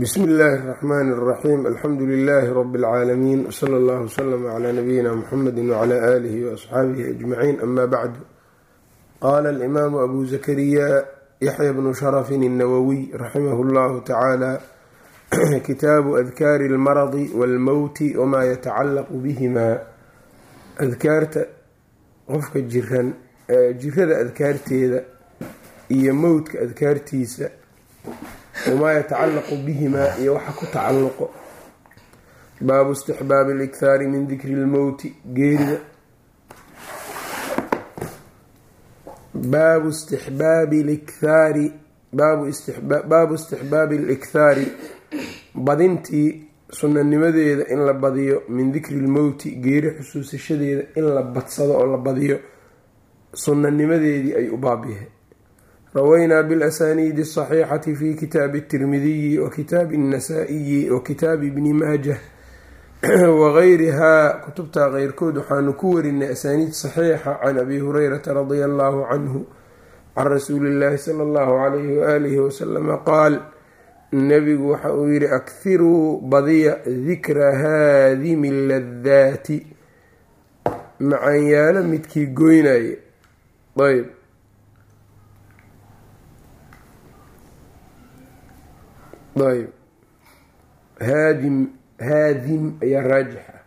bsmi illaahi اraxmaani اraxiim alxamdu lilaahi rabi اlcaalamiin wsala allah wslama cla nabiyina muxamedi wcla aalihi waasxaabihi ajmaciin ama bacdu qaala alimaamu abu zakariya yaxya bnu sharafin الnawowiy raximahu llahu tacaala kitaabu adkaari اlmaradi wاlmowti wma yatacalaqu bihima adkaarta qofka jiran jirada adkaarteeda iyo mowdka adkaartiisa wamaa yatacalaqu bihimaa iyo waxa ku tacalluqo baabu istixbaabi alikhaari min dikri lmowti geerida baabu istixbaabi likhaari baabu istixbaabi alikhaari badintii sunanimadeeda in la badiyo min dikri lmowti geeri xusuusashadeeda in la badsado oo la badiyo sunanimadeedii ay u baabyahay rawaynaa bilasaniidi asaxiixati fi kitaabi اtirmidiyi wa kitaabi اnnasaa-iyi wa kitaabi bni maajah wagayrihaa kutubtaa keyrkood waxaanu ku warinay asaaniid saxiixa can abi hurayrata radia allahu canhu can rasuuli illaahi sala allahu calayhi waaalihi wasalama qaal nabigu waxa uu yihi akhiruu badiya dikra haadimi ladaati macanyaalo midkii goynaye ayb ayb haadim haadim ayaa raajix ah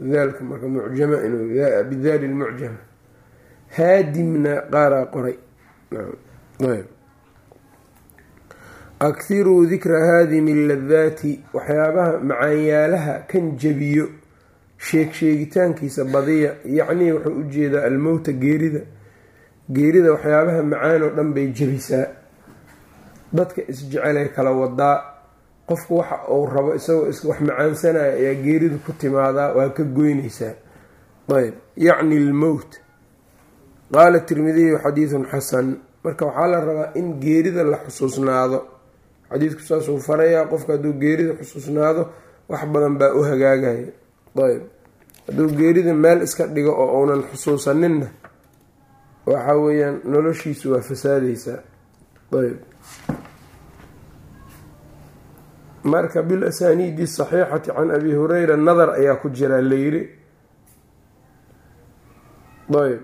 daalka marka mucjama bidaali lmucjama haadimna qaaraa qoray ayb akhiruu dikra haadimi ladaati waxyaabaha macaanyaalaha kan jabiyo sheeg sheegitaankiisa badiya yacnii wuxuu u jeedaa almowta geerida geerida waxyaabaha macaan oo dhan bay jabisaa dadka isjecelay kala wadaa qofku waxa uu rabo isagoo wax macaansanaya ayaa geeridu ku timaadaa waa ka goynaysaa. Ayb yacni lmowt qaala tirmidiyu xadiidun xasan. Marka waxaa la rabaa in geerida la xusuusnaado. Xadiidku saasuu farayaa qofka hadduu geerida xusuusnaado wax badan baa u hagaagaya ayb hadduu geerida meel iska dhigo oo uunan xusuusaninna waxa weeyaan noloshiisu waa fasaadaysaa. Ayb marka bilasaniidi saxiixati can abi hureyra nadar ayaa ku jira layiri ayb.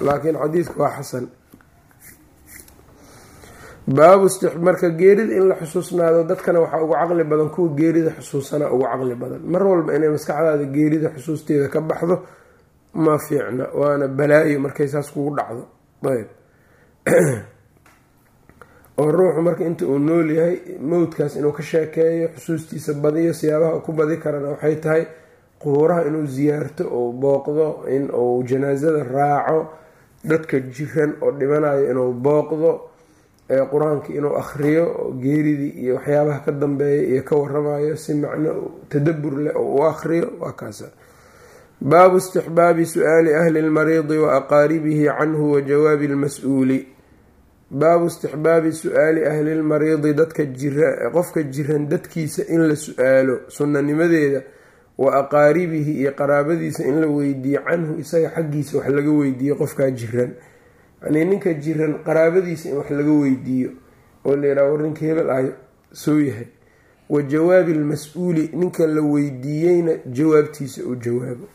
Laakiin xadiidku waa xasan. Baabu marka geerida in la xusuusnaado dadkana waxaa ugu caqli badan kuwa geerida xusuusana ugu caqli badan. Mar walba inay maskaxdaada geerida xusuusteeda ka baxdo ma fiicna waana balaayo markay saas kugu dhacdo. Ayb oo ruuxu marka inta uu nool yahay mowdkaas inuu ka sheekeeyo xusuustiisa badiyo siyaabaha ku badi karana waxay tahay qubuuraha inuu siyaarto ou booqdo in uu janaasada raaco dadka jiran oo dhimanayo inuu booqdo qur'aanka inuu akhriyo geeridii iyo waxyaabaha ka dambeeya iyo ka waramayo si macno tadabur leh oo u akhriyo waa kaasa. Baabu istixbaabi su'aali ahli lmariidi wa aqaaribihi canhu wa jawaabi lmas-uuli baabu istixbaabi su'aali ahli lmariidi dadka qofka jiran dadkiisa in la su'aalo sunnanimadeeda wa aqaaribihi iyo qaraabadiisa in la weydiiyo canhu isaga xaggiisa wax laga weydiiyo qofkaa jiran. Yanii ninka jiran qaraabadiisa in wax laga weydiiyo oo la yidhaha war ninka hebel ah soo yahay. Wa jawaabi lmas-uuli ninka la weydiiyeyna jawaabtiisa uu jawaabo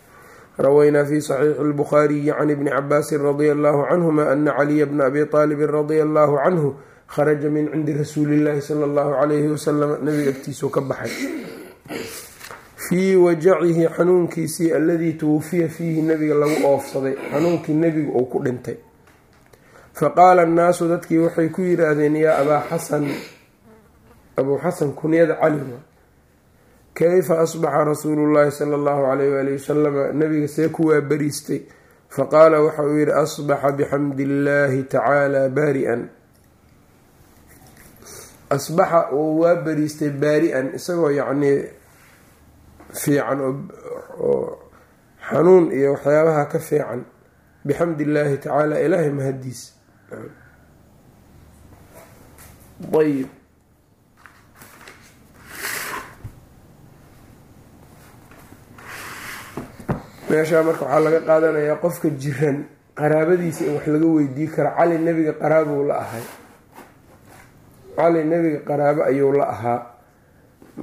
rawaynaa fi saxiixi lbukhaariyi can ibni cabaasin radia allahu canhuma ana caliya bna abi aalibin radia allahu canhu kharaja min cindi rasuuli llahi sala allahu calayhi wasalam nabiga agtiisuu ka baxay fii wajacihi xanuunkiisii alladii tuwafiya fiihi nabiga lagu oofsaday xanuunkii nebigu uu ku dhintay faqaala annaasu dadkii waxay ku yiraahdeen yaa abaa xasan abuu xasan kunyada calima kayfa asbaxa rasuulu llaahi sala allahu calayh waali wasalama nabiga see ku waa bariistay faqaala waxa uu yihi asbaxa bixamdi illaahi tacaala baari-an asbaxa uu waa bariistay baari-an isagoo yacnii fiican oo xanuun iyo waxyaabaha ka fiican bixamdi illaahi tacaala ilaahay mahadiis ayb meeshaa marka waxaa laga qaadanayaa qofka jiran qaraabadiisa in wax laga weydiin karo. Cali nebiga qaraabuu la ahay. Cali nebiga qaraabo ayuu la ahaa.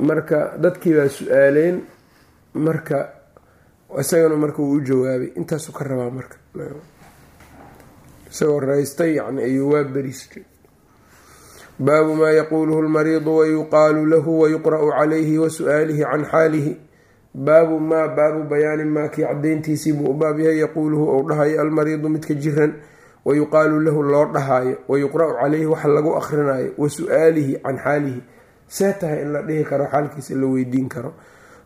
Marka dadkii baa su'aaleen. Marka isagana marka wuu u jawaabay. Intaasuu ka rabaa marka. Isagoo raystay yani ayuu waa beriistay. Baabu maa yaquuluhu lmariidu wayuqaalu lahu wayuqra'u calayhi wa su'aalihi can xaalihi baabu maa baabu bayaani maa kii cadayntiisii buu u baab yahay yaquuluhu ou dhahayo almariidu midka jiran wayuqaalu lahu loo dhahaayo wayuqra-u calayhi waxa lagu akhrinayo wa su'aalihi can xaalihi. See tahay in la dhihi karo xaalkiisa la weydiin karo.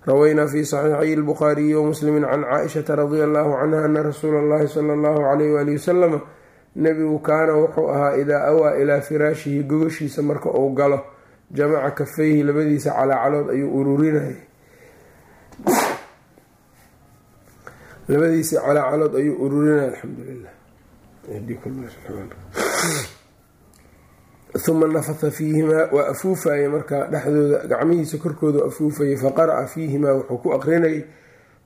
Rawaynaa fi saxiixay lbukhaariyi wamuslimi can caaishata radia allahu canha ana rasuula allahi sala allahu alayh waali wasalama nebigu kaana wuxuu ahaa idaa awaa ilaa firaashihi gogashiisa marka uu galo jamaca kafeyhi labadiisa calaacalood ayuu ururinayay labadiisa calaacalood ayuu ururinaya alxamdulilah uma nafatha fiihimaa waa afuufaya markaa dhexdooda gacmihiisa korkooda afuufayay faqara'a fiihimaa wuxuu ku aqrinayay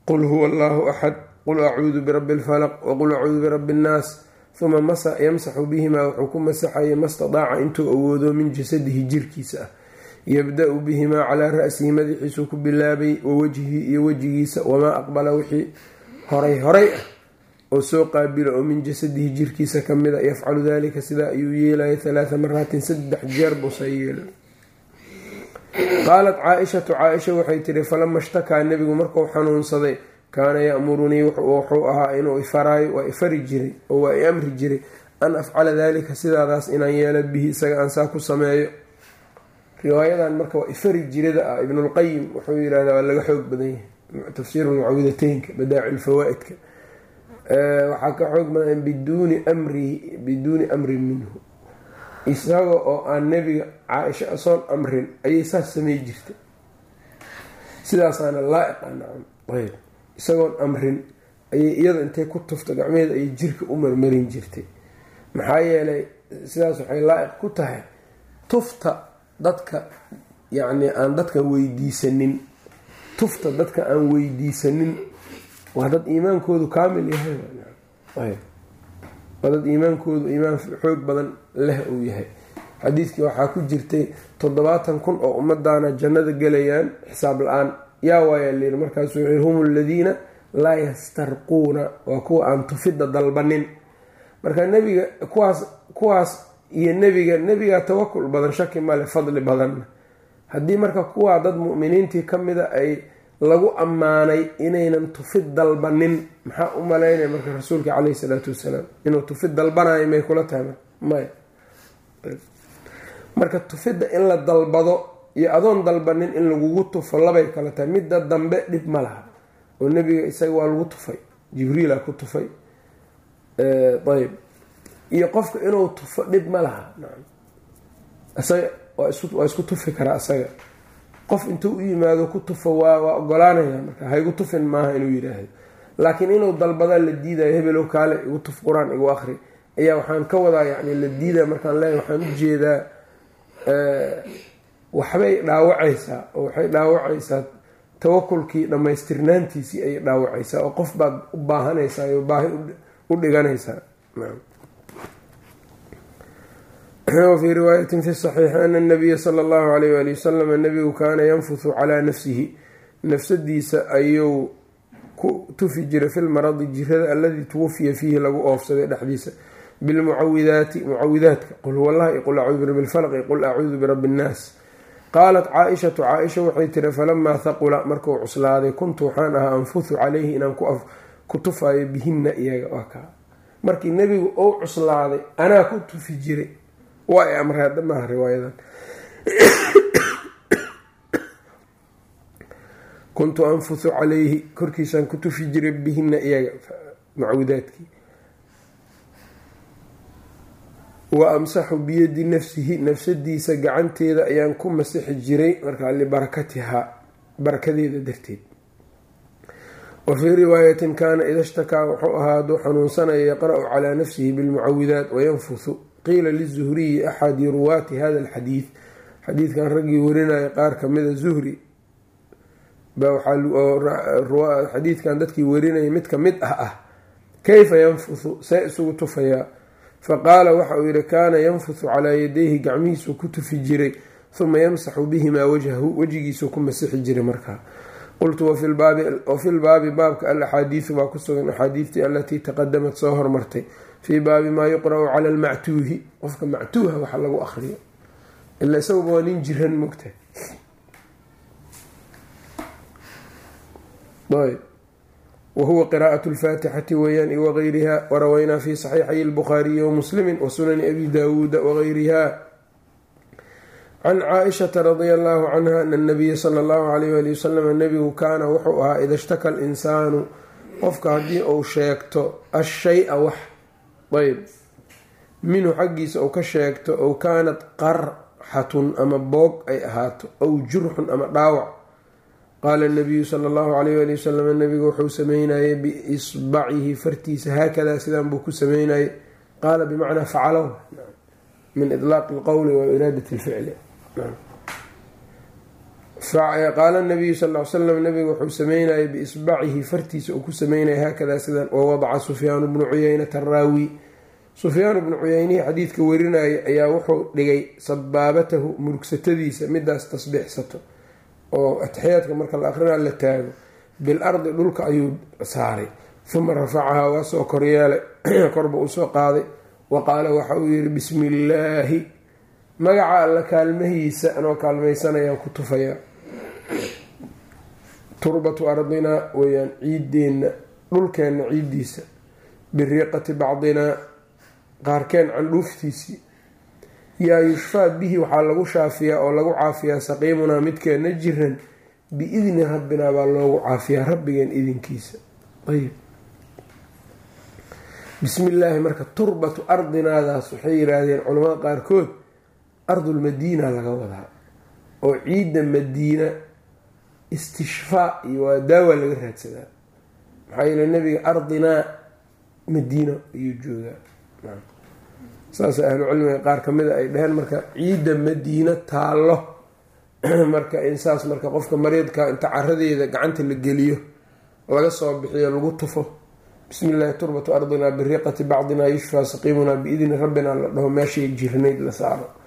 qul huwa allahu axad qul acuudu birabbi alfalaq waqul acuudu birabbi annaas uma yamsaxu bihimaa wuxuu ku masaxayay mastadaaca intuu awoodo min jasadihi jirkiisa ah yabda-u bihimaa calaa ra-sihi madaxiisuu ku bilaabay wa wajhihi iyo wejigiisa wamaa aqbala wixii horay horay ah oo soo qaabila oo min jasadihi jirkiisa ka mid a yafcalu dalika sidaa ayuu yeelaya halaatha maraatin saddex jeer buusa yeela qaalat caa-ishatu caa-isha waxay tiri falama shtakaa nebigu markuu xanuunsaday kaana ya-murunii wuxuu ahaa inuu ifaraayo waa ifari jiray oo waa i amri jiray an afcala dalika sidaadaas inaan yeelo bihi isaga aan saa ku sameeyo. Riwaayadan marka waa ifari jirada ah ibnulqayim wuxuu yidhahdaa waa laga xoog badan yahay tafsiiru mucawidateynka badaaci lfawaa-idka waxaa ka xoog badan biduuni amri biduuni amrin minhu isaga oo aan nebiga caaisha asoon amrin ayay saas samey jirtay sidaasaana laa-iqa nacam ayb isagoon amrin ayay iyada intay ku tufta gacmeheeda ayay jirka u marmarin jirtay maxaa yeelay sidaas waxay laa-iq ku tahay tufta dadka yacni aan dadka weydiisanin tufta dadka aan weydiisanin waa dad iimaankoodu kaamil yahay. Waa dad iimaankoodu iimaan xoog badan leh uu yahay. Xadiidkii waxaa ku jirtay toddobaatan kun oo ummadaana jannada gelayaan xisaab la'aan. Yaa waayaa layiri markaasuu yii hum aladiina laa yastarquuna waa kuwa aan tufidda dalbanin. Marka nebiga kuwaas kuwaas iyo nebiga nebigaa tawakul badan shaki male fadli badanna haddii marka kuwaa dad mu'miniintii ka mida ay lagu ammaanay inaynan tufid dalbanin maxaa u malaynaya marka rasuulka caleyhi salaatu wasalaam? Inuu tufid dalbanayo may kula tahay? Maya marka tufidda in la dalbado iyo adoon dalbanin in lagugu tufo labay kala tahay midda dambe dhib ma laha. Oo nebiga isaga waa lagu tufay. Jibriila ku tufay. Ayb iyo qofka inuu tufo dhib ma laha waa isku tufi karaa isaga qof intuu u yimaado ku tufo waa ogolaanaya marka haygu tufin maaha inuu yidhaahdo. Laakiin inuu dalbadaa la diidayo hebelow kaale igu tuf qur'aan igu akri ayaa waxaan ka wadaa yani la diidaya markaan leeyahay waxaan u jeedaa waxbay dhaawacaysaa oo waxay dhaawacaysaa tawakulkii dhammaystirnaantiisii ayay dhaawacaysaa oo qof baad u baahanaysaa oo baahi u dhiganaysaa wfii riwaayatin fi saxiixi ana nabiya sala allahu alayh waali wasalama nabigu kaana yanfuhu calaa nafsihi. Nafsadiisa ayuu ku tufi jiray fi lmaradi jirada aladii tuwafiya fiihi lagu oofsaday dhexdiisa. Bilmucawidaati mucawidaadka qul huwallahi qul acuudu birabbi lfalqi qul acuudu birabbi nnaas qaalat caa-ishatu caa-isha waxay tiri falamaa haqula markuu cuslaaday kuntu waxaan ahaa anfuhu calayhi inaan ku tufayo bihinna iyaga. Waa kaa. Markii nebigu ou cuslaaday anaa ku tufi jiray waa ay amray hadda maaha riwaayadan. Kuntu anfuhu calayhi korkiisaan ku tufi jiray bihina iyaga mucawidaadkii wa amsaxu biyadi nafsihi nafsadiisa gacanteeda ayaan ku masixi jiray markaa libarakatihaa barakadeeda darteed. Wa fii riwaayatin kaana ida shtakaa wuxuu ahaa hadduu xanuunsanaya yaqra-u calaa nafsihi bilmucawidaat wayanfuhu qiila lizuhriyi axadi ruwaati hada alxadiid. Xadiidkan raggii warinaya qaar kamida zuhri. Xadiidkan dadkii warinaya mid ka mid ah ah. Kayfa yanfuhu see isugu tufayaa. Faqaala waxa uu yihi kaana yanfuthu calaa yadayhi gacmihiisuu ku tufi jiray. Huma yamsaxu bihimaa wajhahu wejigiisuu ku masixi jiray markaa qultu wafi lbaabi baabka alaxaadiidu baa ku sugan axaadiidtii alatii taqadamat soo hormartay fii baabi maa yuqra-u cala almactuuhi qofka mactuuha waxa lagu akriyo ila isaguba waa nin jiran mogta wahuwa qiraa'at lfaatixati weeyaan wagayriha warawaynaa fi saxiixay lbukhaariyi wamuslimi wasunani abi daawuuda wagayriha can caaishata radia allahu canha ana nabiya sala allahu alayh wali wasalam nabigu kaana wuxuu ahaa ida shtaka alinsaanu qofka haddii uu sheegto ashay-a wax ayb minhu xaggiisa uu ka sheegto ow kaanat qarxatun ama boog ay ahaato aw jurxun ama dhaawac qaala nabiyu sala allahu alayh wali wasalam nabigu wuxuu sameynayay biisbacihi fartiisa haakadaa sidaan buu ku sameynayay qaala bimacnaa facalow min ilaaqi lqowli wa iraadat lficli qaala nabiyu sal l slam nabigu wuxuu sameynayay biisbacihi fartiisa uu ku sameynaya haakadaa sidan wawadaca sufyaanu bnu cuyeynata araawi sufyaanu bnu cuyeynihi xadiidka werinaya ayaa wuxuu dhigay sabaabatahu murugsatadiisa midaas tasbiixsato oo atixyaadka marka la akrinaa la taago. Bil ardi dhulka ayuu saaray uma rafacahaa waa soo koryeelay korba uu qaaday wa qaala waxa uu yihi bismi illaahi magaca alla kaalmahiisa anoo kaalmaysanayaan ku tufayaa turbatu ardinaa weyaan ciideenna dhulkeenna ciiddiisa. Biriiqati bacdinaa qaarkeen candhuuftiisii yaa yushfaa bihi waxaa lagu shaafiyaa oo lagu caafiyaa saqiimunaa midkeenna jiran. Biidni rabbinaa baa loogu caafiyaa rabbigeen idinkiisa. Ayb bismi marka turbatu ardinaadaas waxay yidhaahdeen culamada qaarkood ardulmadiina laga wadaa oo ciidda madiina istishfaa iyo waa daawa laga raadsadaa. Maxaa yeele nabiga ardinaa madiina ayuu joogaa. Saasa ahlucilmiga qaar kamida ay dhaheen marka ciidda madiino taallo. Marka insaas marka qofka mariidka inta caradeeda gacanta la geliyo laga soo bixiyo lagu tufo bismi illaahi turbatu ardinaa biriiqati bacdinaa yushfaa saqiimunaa biidni rabbina la dhaho meeshay jirnayd la saaro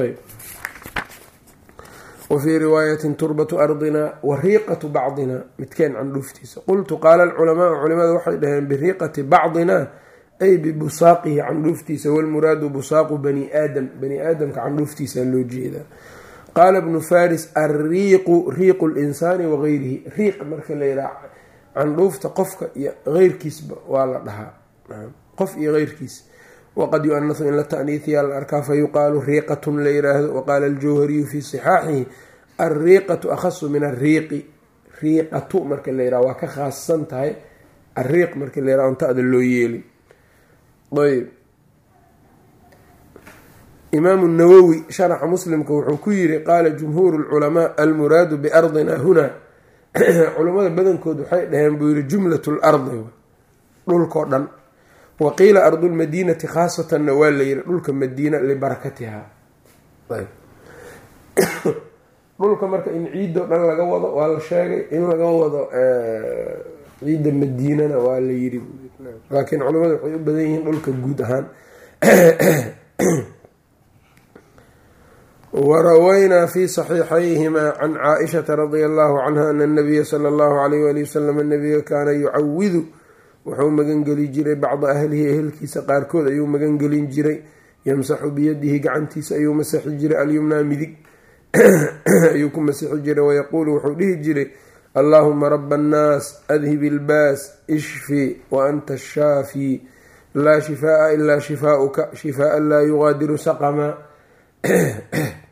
ayb wafii riwaayatin turbatu ardinaa wa riiqatu bacdinaa midkeen candhuuftiisa qultu qaala alculamaau culimada waxay dhaheen biriiqati bacdinaa ay bibusaaqihi candhuuftiisa walmuraadu busaaqu bani aadam. Bani aadamka candhuuftiisa loo jeedaa qaala bnu faris alriiqu riiqu linsaani wagayrihi riiq marka la yidhaha candhuufta qofka iyo eyrkiisba waa la dhahaa. Qof iyo eyrkiis waqad yu-anasu in la ta'niihiyaa la arkaa fa yuqaalu riiqatun la yiraahdo waqaala aljawhariyu fii sixaaxihi alriiqatu akhasu min alriiqi riiqatu marka la yiraha waa ka khaassan tahay alriiq marka la yiraha onta-da loo yeelin ayb imaamu nawowi sharaxa muslimka wuxuu ku yiri qaala jumhuuru lculamaa almuraadu biardina huna culamada badankood waxay dhaheen buu yiri jumlat lardi dhulkao dhan waqiila ardulmadiinati khaasatanna waa la yiri dhulka madiina libarakatiha dhulka marka in ciidoo dhan laga wado waa la sheegay. In laga wado ciidda madiinana waa la yiri laakiin culimadu waxay u badan yihiin dhulka guud ahaan. Warawaynaa fi saxiixayhima can caaishata radia allahu canha ana nabiya sala allahu alayh wali wasalam nabiga kaana yucawidu wuxuu magangeli jiray bacda ahlihi ehelkiisa qaarkood ayuu magangelin jiray. Yamsaxu biyadihi gacantiisa ayuu masixi jiray. Alyumnaa midig ayuu ku masixi jiray. Wayaquulu wuxuu dhihi jiray allaahuma raba annaas adhib ilbaas ishfi wa anta ashaafi laa shifaaa ilaa shifaauka shifaaan laa yugaadiru saqama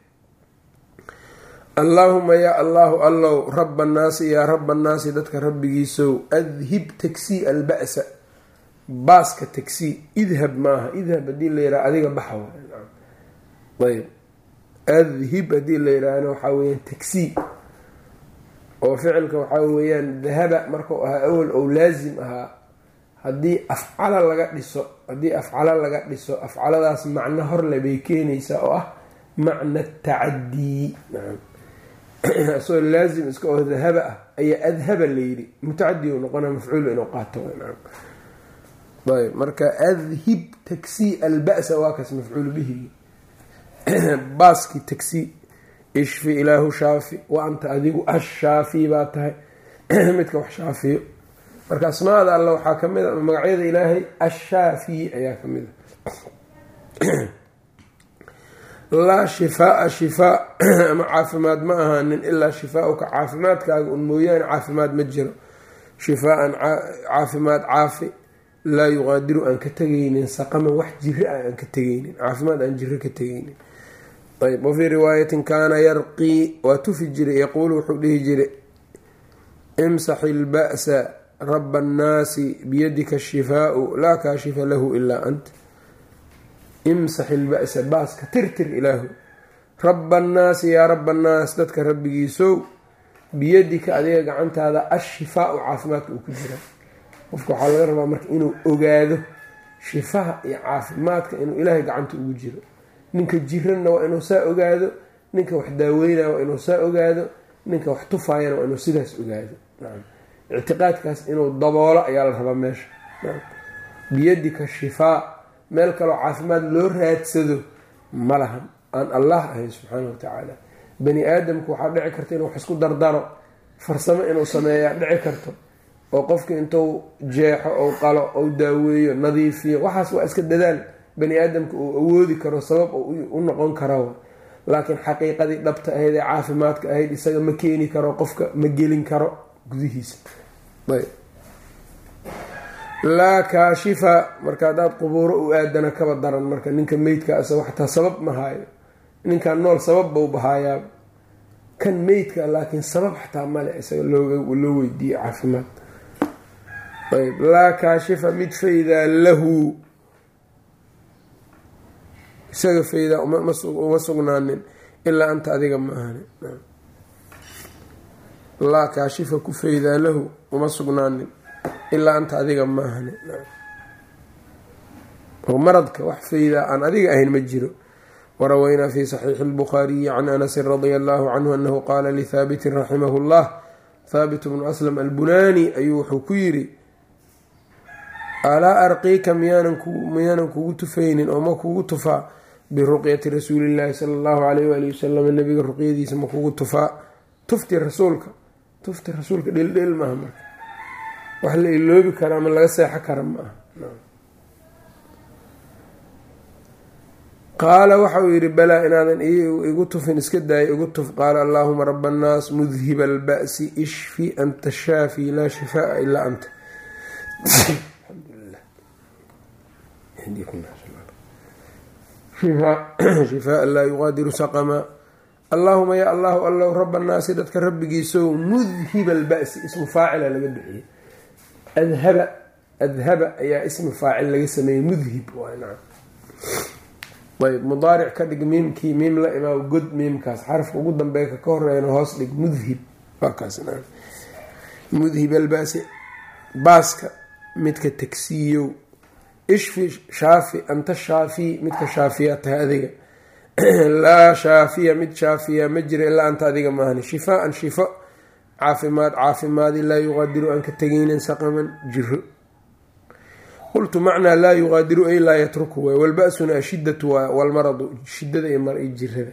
allaahuma yaa allaahu allow raba annaasi yaa raba annaasi dadka rabbigiisow adhib tagsii alba'sa baaska tagsii idhab maaha idhab haddii la yiraha adiga baxa ayb adhib haddii la yiraahna waxaa weyaan tagsii oo ficilka waxaa weeyaan dahaba markau ahaa awal ou laasim ahaa haddii afcala laga dhiso haddii afcalo laga dhiso afcaladaas macno horle bay keenaysaa oo ah macna tacadii isagoo laazim iska oo dahaba ah ayaa adhaba layidhi mutacadi u noqona mafcuul inuu qaato. Ayb marka adhib tagsii alba'sa waa kaas mafcuul bihi. Baaski tagsii ishfi ilaahu shaafi wa anta adigu ashaafi baa tahay. Midka wax shaafiyo. Marka asmaada alla waxaa ka mid a magacyada ilaahay ashaafi ayaa ka mid a laa shifaaa shifaa ama caafimaad ma ahaanin ilaa shifaauka caafimaadkaaga un mooyaane caafimaad ma jiro. Shifaa-an caafimaad caafi laa yuqaadiru aan ka tegaynin saqaman wax jiri ah aan ka tegaynin caafimaad aan jiro ka tegaynin. Ayb wafii riwaayatin kaana yarqii waa tufi jiray yaquulu wuxuu dhihi jiray imsax ilba'sa raba annaasi biyadika ashifaau laa kaashifa lahu ilaa ant imsax ilba'sa baaska tirtir ilaahu. Raba annaasi yaa raba annaas dadka rabbigiisow biyadika adiga gacantaada ashifaau caafimaadka uu ku jira. Qofka waxaa laga rabaa marka inuu ogaado shifaha iyo caafimaadka inuu ilaahay gacanta ugu jiro. Ninka jiranna waa inuu saa ogaado ninka wax daaweynaya waa inuu saa ogaado ninka wax tufaayana waa inuu sidaas ogaado. Ictiqaadkaas inuu daboolo ayaa la rabaa meesha. Biyadika shifaa meel kaloo caafimaad loo raadsado ma lahan. Aan allah ahayn subxaana wa tacaala bani aadamku waxaa dhici karta inuu wax isku dardaro farsamo inuu sameeyaa dhici karto. Oo qofki intuu jeexo ou qalo ou daaweeyo nadiifiyo waxaas waa iska dadaal. Bani aadamka uu awoodi karo sabab u noqon karo. Laakiin xaqiiqadii dhabta ahayd ee caafimaadka ahayd isaga ma keeni karo qofka ma gelin karo gudihiisa laa kaashifa marka haddaad qubuuro u aadana kaba daran marka ninka meydka asaga xataa sabab ma haayo. Ninkan nool sabab bau bahaayaa. Kan meydka laakiin sabab xataa male isaga loo weydiiye caafimaad. Ayb laa kaashifa mid faydaa lahu. Isaga faydaa uma sugnaanin ilaa anta adiga ma ahani laa kaashifa ku faydaa lahu uma sugnaanin ilaa anta adiga ma ahani. Oo maradka wax faydaa aan adiga ahayn ma jiro. Waraweynaa fi saxiixi اlbukhaariyi can anasin radia allahu canhu anahu qaala lihaabitin raximahu llah thaabit bnu aslam albunaani ayuu wuxuu ku yiri alaa arqiika miyaanan kugu tufaynin oo ma kugu tufaa biruqyati rasuulillahi sala allahu alayh waali wasalam nabiga ruqyadiisa ma kugu tufaa tufti rasuulka tufti rasuulka dhildhil maaha marka wax la iloobi kara ama laga seexo kara ma aha. Qaala waxa uu yidhi balaa inaadan igu tufin iska daaya igu tuf. Qaala allaahuma raba annaas mudhiba alba'si ishfi anta shaafi laa shifaa ilaa anta. Shifaa laa yuqaadiru saqama. Allaahuma ya allahu allow raba annaasi dadka rabbigiisow mudhiba alba'si ismu faacila laga bixiyey adhaba adhaba ayaa ismu faacil laga sameeyey mudhib ayb mudaaric ka dhig miimkii miim la imaa god miimkaas. Xarafka ugu dambeeya ka horeeyana hoos dhig mudhib. Mudhib albasi baaska midka tagsiiyow. Ishfi shaafi anta shaafi midka shaafiya tahay adiga. Laa shaafiya mid shaafiya ma jira ilaa anta adiga maahani. Shifaan shifo caafimaad caafimaadi laa yuqaadiru aan ka tegaynin saqaman jiro. Qultu macnaa laa yuqaadiru ay laa yatruku waay walba-suna ashidatu waa walmaradu shidada iyo jirada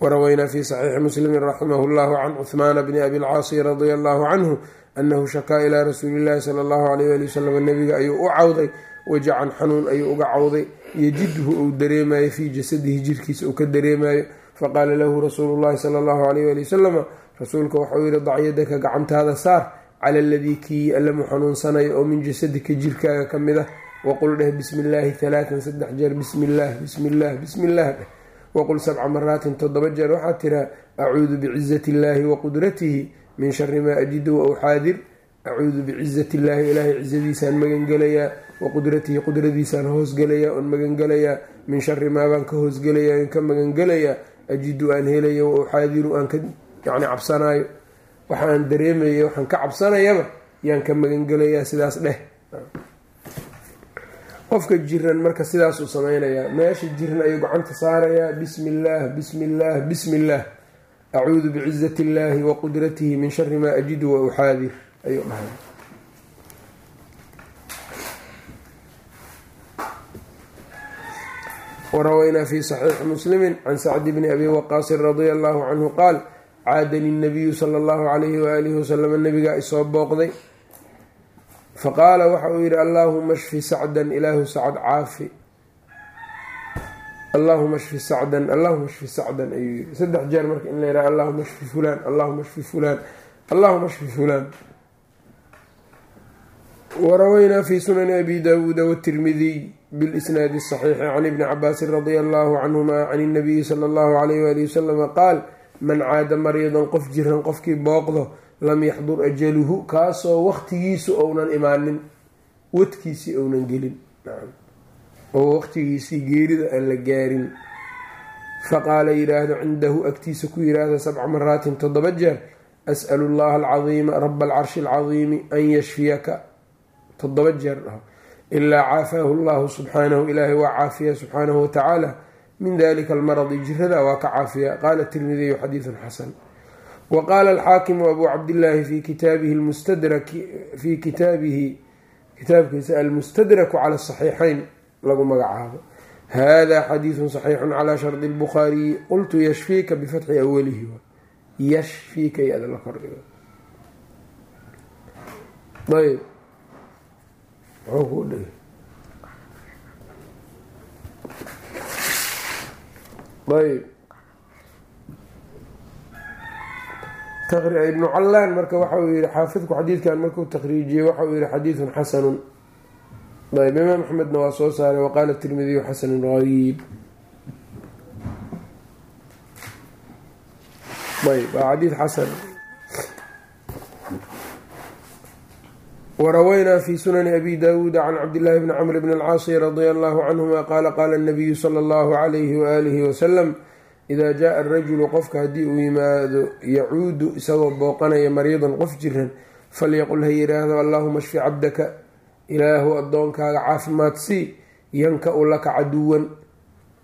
waraweynaa fi saxiixi muslimi raximah llahu can cuhmaana bni abi lcaasi radia allahu canhu anahu shakaa ilaa rasuuli llahi sala allahu alayh ali wasalam nabiga ayuu u cawday wajacan xanuun ayuu uga cawday yejidhu uu dareemayo fii jasadihi jirkiisa uu ka dareemayo. Faqaala lahu rasuulu llahi sala allahu alayh ali wasalama rasuulka waxau yihi dac yadaka gacantaada saar cala aladii kii allamu xanuunsanayo oo min jasadika jirkaaga ka mid ah waqul dheh bismi illaahi saddex jeer bismi illaah bismi illaah bismi illaah dheh waqul sabca maraatin toddoba jeer. Waxaad tiraa acuudu bicizati illaahi wa qudratihi min shari maa ajidu wa uxaadir acuudu bicizati illaahi ilaahay cizadiisaan magangelayaa wa qudratihi qudradiisaan hoosgelayaa oon magangelayaa min shari maa baan ka hoosgelayaa in ka magangelayaa ajidu aan helaya wa uxaadiru aan ka yacni cabsanaayo waxaan dareemaya waxaan ka cabsanayaba yaan ka magangelayaa sidaas dheh. Qofka jiran marka sidaasuu sameynayaa meesha jiran ayuu gacanta saarayaa bismi illaah bismi illaah bismi illaah acuudu bicizati illaahi wa qudratihi min shari maa ajidu wa uxaadir ayuu dhahay. Warawaynaa fi saxiixi muslimi can sacdi bni abi waqaasin radia allahu canhu qaal caadani nabiyu sala allahu calayhi waalihi wasalam nabigaa isoo booqday. Faqaala waxa uu yidhi allaahuma shfi sacdan ilaahu sacd caafi. Allahuma shfi sacdan allahuma shfi sacdan ayuu yiri saddex jeer marka in la yidhaha allahuma shfi fulaan allahuma shfi fulaan allahuma shfi fulaan. Warawaynaa fi sunani abi daawuuda watirmidiy bilisnaadi asaxiixi can ibni cabaasin radia allahu canhuma can inabiyi sala allahu alayh waali wasalama qaal man caada mariidan qof jiran qofkii booqdo lam yaxdur ajaluhu kaasoo waqtigiisu ounan imaanin wadkiisii ounan gelin. Oo waqtigiisii geerida aan la gaarin. Faqaala yidhaahdo cindahu agtiisa ku yidhaahda sabca maraatin toddoba jeer as'alu llaha alcadiima raba alcarshi alcadiimi an yashfiyaka. Toddoba jeer dhaho ilaa caafaahu llahu subxaanahu ilaahay waa caafiya subxaanahu watacaala min dalika almaradi jirada waa ka caafiya. Qaala tirmidiyu xadiidun xasan. Wa qaala alxaakimu abu cabdillaahi fi kitaabihi lmustadraki fii kitaabihi kitaabkiisa almustadraku cala asaxiixayn lagu magacaabo. Hada xadiidun saxiixun calaa shardi lbukhaariyi qultu yashfiika bifatxi awalihi yashfiika iyo adla kordhigo ayb ayb ibnu callaan marka waxa uu yihi xaafidku xadiidkan markuu takriijiyey waxa uu yihi xadiidun xasanun. Ayb imaam axmedna waa soo saaray waqaala tirmidiyu xasanun gariib ayb waa xadiid xasan warawaynaa fi sunani abi daawuuda can cabdillaahi bni camr bni alcaasi radia allahu canhuma qaala qaala anabiyu sala allahu calayhi waalihi wasalam idaa jaaa arajulu qofka haddii uu yimaado yacuudu isagoo booqanaya mariidan qof jiran falyaqul ha yidhaahdo allaahuma shfi cabdaka ilaahu addoonkaaga caafimaad sii yanka-u laka caduwan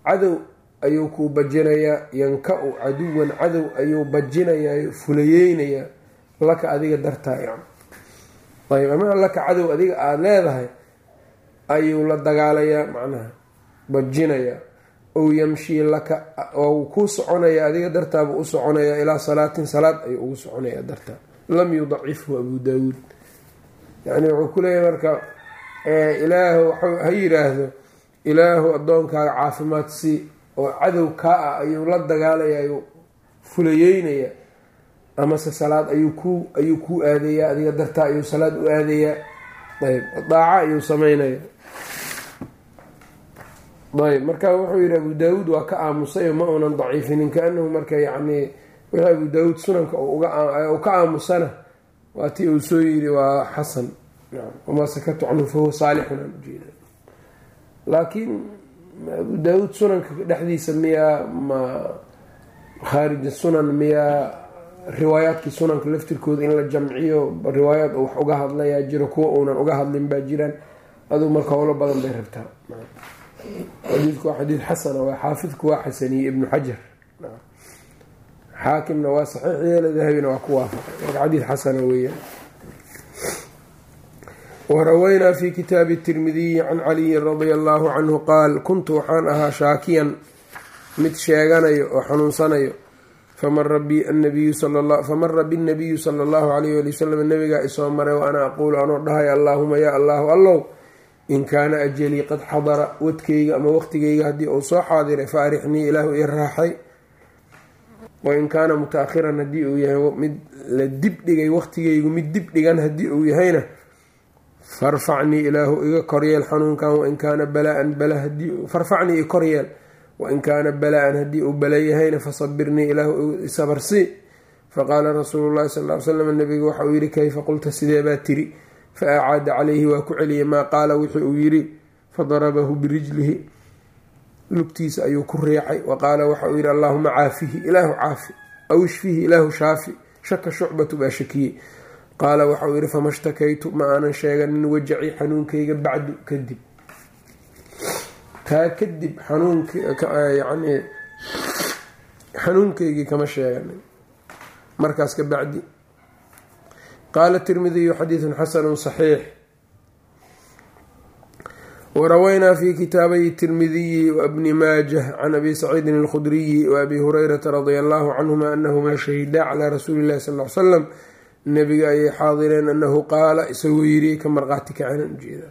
cadow ayuu kuu bajinayaa yanka-u caduwan cadow ayuu bajinayaa fulayeynayaa laka adiga dartaa ayb ama laka cadow adiga aada leedahay ayuu la dagaalayaa macnaha bajinayaa ow yamshii laka oo kuu soconaya adiga dartaabuu u soconayaa ilaa salaatin salaad ayuu ugu soconayaa dartaa lam yudacifhu abu daawuud. Yani wuxuu ku leeyahay marka ilaahu ha yiraahdo ilaahu addoonkaaga caafimaad sii oo cadow kaa ah ayuu la dagaalaya ayuu fulayeynaya amase salaad ayuu ku ayuu kuu aadayaa adiga dartaa ayuu salaad u aadayaa ayb daaca ayuu sameynaya. Ayb marka wuxuu yihi abu daawuud waa ka aamusay ma uunan daciifinin kaanahu marka yacni wixii abu daawuud sunanka u ka aamusana waa tii uu soo yiri waa xasan. Wamaa sakatu canhu fahuwa saalixun ujeeda laakiin abu daawuud sunanka dhexdiisa miyaa ma khaarija sunan miyaa riwaayaadkii sunanka laftirkooda in la jamciyo riwaayaad wax uga hadlayaa jiro kuwa uunan uga hadlin baa jiraan. Aduu marka howlo badan bay rabtaa. Xadiidku waa xadiid xasana waa xaafidku waa xasaniyey ibnu xajar. Xaakimna waa saxiix yeela dahabina waa ku waafaqay marka xadiid xasana weeyaan. Warawaynaa fi kitaabi tirmidiyi can caliyin radia allahu canhu qaal kuntu waxaan ahaa shaakiyan mid sheeganayo oo xanuunsanayo famara binabiyu sala allahu alayh ali wasalam nabigaa isoo maray wa ana aquulu anoo dhahay allaahuma yaa allahu allow in kaana ajalii qad xadara wadkeyga ama waqtigeyga haddii uu soo xaadiray fa arixnii ilaahu ii raaxay wain kaana muta-ahiran haddii uu yahay mid la dib dhigay waqtigeygu mid dib dhigan haddii uu yahayna farfacnii ilaahu iga koryeel xanuunkan wain kaana balaan bala farfacnii i koryeel wain kaana balaa-an haddii uu bala yahayna fasabirnii ilaahu isabarsii faqaala rasuulu llahi sal ly slam nabigu waxa uu yihi kayfa qulta sidee baa tiri fa acaada calayhi waa ku celiyey maa qaala wixii uu yidhi fadarabahu birijlihi lugtiisa ayuu ku riixay wa qaala waxa uu yidhi allaahuma caafihi ilaahu caafi aw ishfihi ilaahu shaafi shaka shucbatu baa shakiyey qaala waxa uu yidhi fama shtakaytu ma aanan sheeganin wajacii xanuunkayga bacdu kadib taa kadib xanuunyani xanuunkaygii kama sheeganin. Markaas ka bacdi. Qaala tirmidiyu xadiidun xasanu saxiix. Warawaynaa fi kitaabayi tirmidiyi wabni maajah can abi saciidin alkhudriyi waabi hurayrata radia allahu canhuma anahumaa shahidaa calaa rasuuli illahi sal l slam nabiga ayay xaadireen anahu qaala isagoo yiri ka marqaati kacanan ujeeda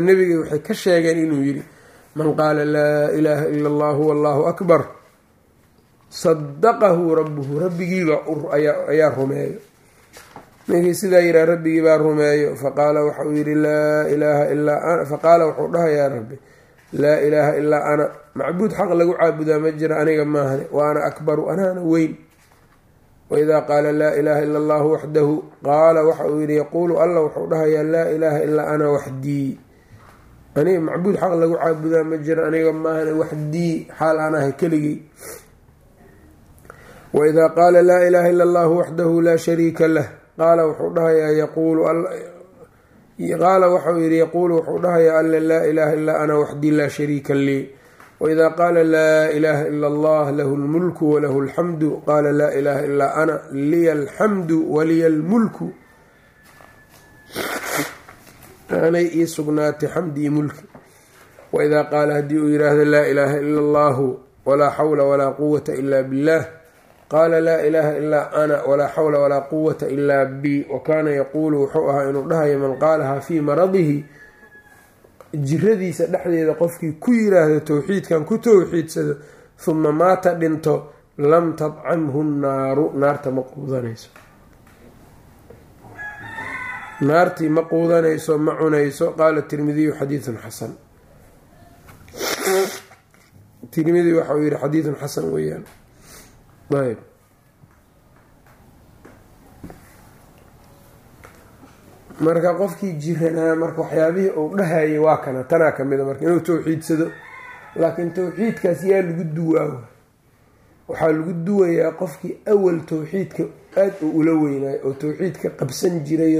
nebiga waxay ka sheegeen inuu yidhi man qaala laa ilaaha ila allahu wallahu akbar. Sadaqahu rabbuhu rabbigiiba ayaa rumeeyo. Ninkii sidaa yihaa rabbigii baa rumeeyo. Faqaala waxauu yihi laa ilaaha ilaa ana. Faqaala wuxuu dhahayaa rabbi laa ilaaha ilaa ana. Macbuud xaq lagu caabudaa ma jira aniga maahane wa ana akbaru anaana weyn. Waidaa qaala laa ilaaha ila allahu waxdahu qaala waxa uu yihi yaquulu alla wuxuu dhahayaa laa ilaaha ilaa ana waxdii aniga macbuud xaq lagu caabudaa ma jira aniga maahane waxdii xaal aan ahay keligii. Waidaa qaala laa ilaaha ila allahu waxdahu laa shariika lah. Qaala wuxuu dhahayaa yaquulu qaala waxauu yihi yaquulu wuxuu dhahayaa alla laa ilaaha ilaa ana waxdii laa shariika lii waidaa qaala laa ilaaha ila allah lahu lmulku walahu alxamdu qaala laa ilaaha ilaa ana liya alxamdu waliya almulku aanay ii sugnaatay xamdi i mulki. Waidaa qaala haddii uu yidhaahdo laa ilaaha ila allahu walaa xawla walaa quwata ila billah qaala laa ilaaha ilaa ana walaa xawla walaa quwata ilaa bi. Wa kaana yaquulu wuxuu ahaa inuu dhahayo man qaalahaa fii maradihi. Jiradiisa dhexdeeda qofkii ku yiraahdo towxiidkan ku towxiidsado huma maata dhinto lam tadcamhu nnaaru. Naarta ma quudanayso naartii ma quudanayso ma cunayso. Qaala tirmidiyu xadiidun xasan. Tirmidi waxa uu yihi xadiidun xasan weeyaan. Ayb marka qofkii jiranaa marka waxyaabihii uu dhahayay waa kana tanaa kamida marka inuu towxiidsado laakiin towxiidkaas yaa lagu duwaa. Waxaa lagu duwayaa qofkii awal towxiidka aada ula weynaayo oo towxiidka qabsan jiray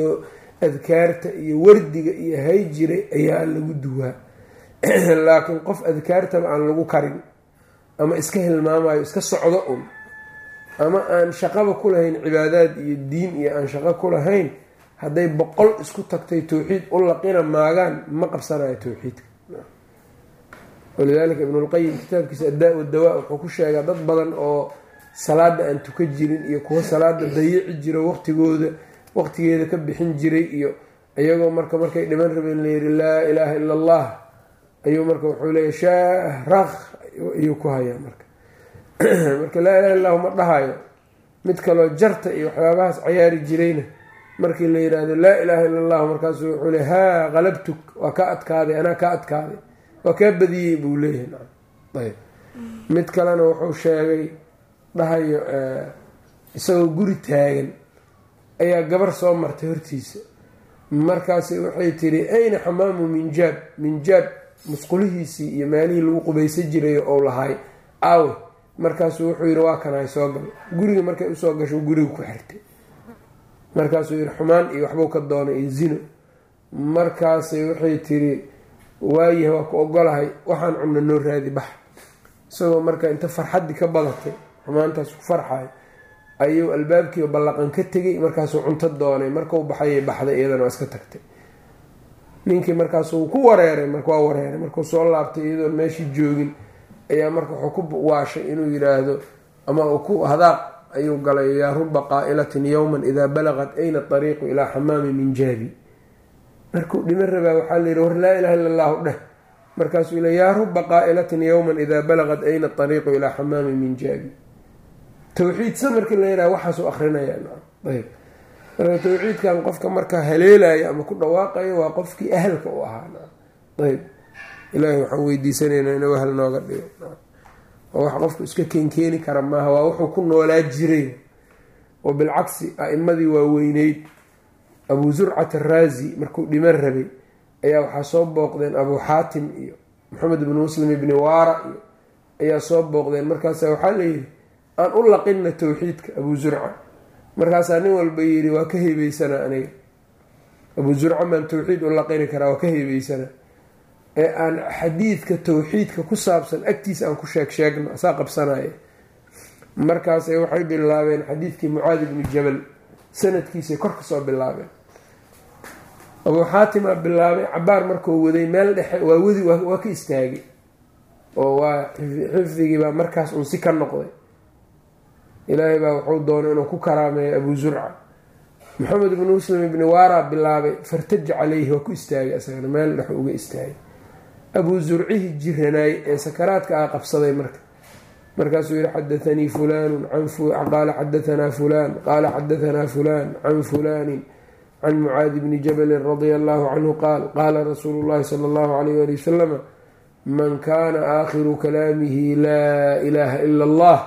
adkaarta iyo wardiga iyo hay jiray ayaa lagu duwaa. Laakiin qof adkaartaba aan lagu karin ama iska hilmaamayo iska socdo un ama aan shaqaba ku lahayn cibaadaad iyo diin iyo aan shaqo ku lahayn hadday boqol isku tagtay towxiid u laqina maagaan ma qabsanayo towxiidka walidaalika ibnulqayim kitaabkiisa addaa wadawaa wuxuu ku sheegaa dad badan oo salaada aan tuka jirin iyo kuwo salaada dayici jiro waqtigooda waqtigeeda ka bixin jiray iyo iyagoo marka markay dhiman rabeen layiri laa ilaaha ila allah ayuu marka wuxuu leeya shahraq ayuu ku hayaa marka. Marka laa ilaha illahu ma dhahayo. Mid kaloo jarta iyo waxyaabahaas cayaari jirayna markii la yiraahdo laa ilaaha illa allahu markaasuu wuxuu le haa qalabtuk waa ka adkaaday anaa ka adkaaday waa kaa badiyey buu leeyahay. Ayb. Mid kalena wuxuu sheegay dhahayo isagoo guri taagan ayaa gabar soo martay hortiisa. Markaasi waxay tiri ayna xamaamu minjaab minjaab musqulihiisii iyo maalihii lagu qubaysan jiray ou lahaay aawe markaasuu wuxuu yihi waa kanahay soo gal guriga markay u soo gasho guriga ku xirtay. Markaasuu yihi xumaan iyo waxbuu ka doonay iyo zino. Markaasay waxay tiri waayaha waa ku ogolahay waxaan cunna noo raadi bax. Isagoo marka inta farxaddii ka badatay xumaantaas ku farxayo ayuu albaabkiiba ballaqan ka tegay markaasuu cunto doonay markau baxayay baxday iyadana waa iska tagtay. Ninkii markaasuu ku wareeray marka waa wareeray markuu soo laabtay iyadoon meeshii joogin ayaa marka wuxuu ku waashay inuu yiraahdo ama uu ku hadaaq ayuu galay yaa ruba qaa'ilatin yowman idaa balaqat ayna ariiqu ilaa xamaami minjaabi markuu dhima rabaa waxaa layihi war laa ilaha illa allahu dheh. Markaasuu le yaa ruba qaa'ilatin yowman idaa balaqat ayna ariiqu ilaa xamaami minjaabi towxiidsa markii la yidhaha waxaasuu akrinaya ayb. Marka towxiidkan qofka marka haleelaya ama ku dhawaaqayo waa qofkii ahalka u ahaa ayb. Ilaahay waxaan weydiisanaynaa inuu ahal nooga dhigo. Oo wax qofku iska keenkeeni kara maaha waa wuxuu ku noolaa jiray. Oo bilcagsi a-imadii waaweyneyd. Abuu zurcat araazi markuu dhiman rabay ayaa waxaa soo booqdeen abuu xaatim iyo maxamed ibni muslim ibni waara iyo ayaa soo booqdeen. Markaasa waxaa layidhi aan u laqinna towxiidka abuu zurca. Markaasaa nin walba yidhi waa ka heybeysanaa aniga. Abuu zurca maan towxiid u laqini karaa waa ka heybeysanaa ee aan xadiidka towxiidka ku saabsan agtiisa aan ku sheeg sheegno asaa qabsanaya markaasay waxay bilaabeen xadiidkii mucaadi ibni jabal sanadkiisay kor ka soo bilaabeen. Abuu xaatimaa bilaabay cabaar markuu waday meel dhexe waa wadi waa ka istaagay. Oo waa xifdigii baa markaas uun si ka noqday ilaahay baa wuxuu doonay inuu ku karaameeyo abuu zurca. Maxamed ibnu muslim ibni waara bilaabay fartaja caleyhi waa ku istaagay isagana meel dhex uga istaagay. Abuu zurcihii jiranaay ee sakaraadka ah qabsaday marka. Markaasuu yihi xadathanii fulaanu qaala xadahanaa fulaan. Qaala xadahanaa fulaan can fulaanin can mucaadi bni jabalin radia allahu canhu qaal. Qaala rasuulu llahi sala allahu alayh ali wasalama man kaana aakhiru kalaamihi laa ilaaha ila allah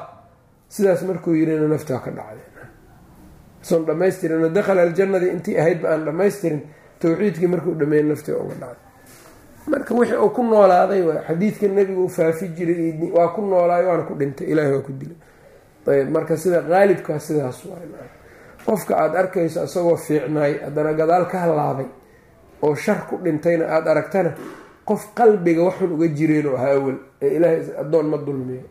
sidaas markuu yirina naftaa ka dhacday. Son dhamaystirin dakhala aljanadii intii ahaydba aan dhamaystirin towxiidkii markuu dhameeyey naftii uga dhacday. Marka wixii uu ku noolaaday waay xadiidka nebigu faafi jiray waa ku noolaayo waana ku dhintay ilaahay waa ku dilay. Ayb marka sida qaalibkaa sidaas waay qofka aada arkayso isagoo fiicnaay haddana gadaal ka halaabay oo shar ku dhintayna aada aragtana qof qalbiga waxun uga jireen oo ahaa awal ee ilaahay addoon ma dulmiyo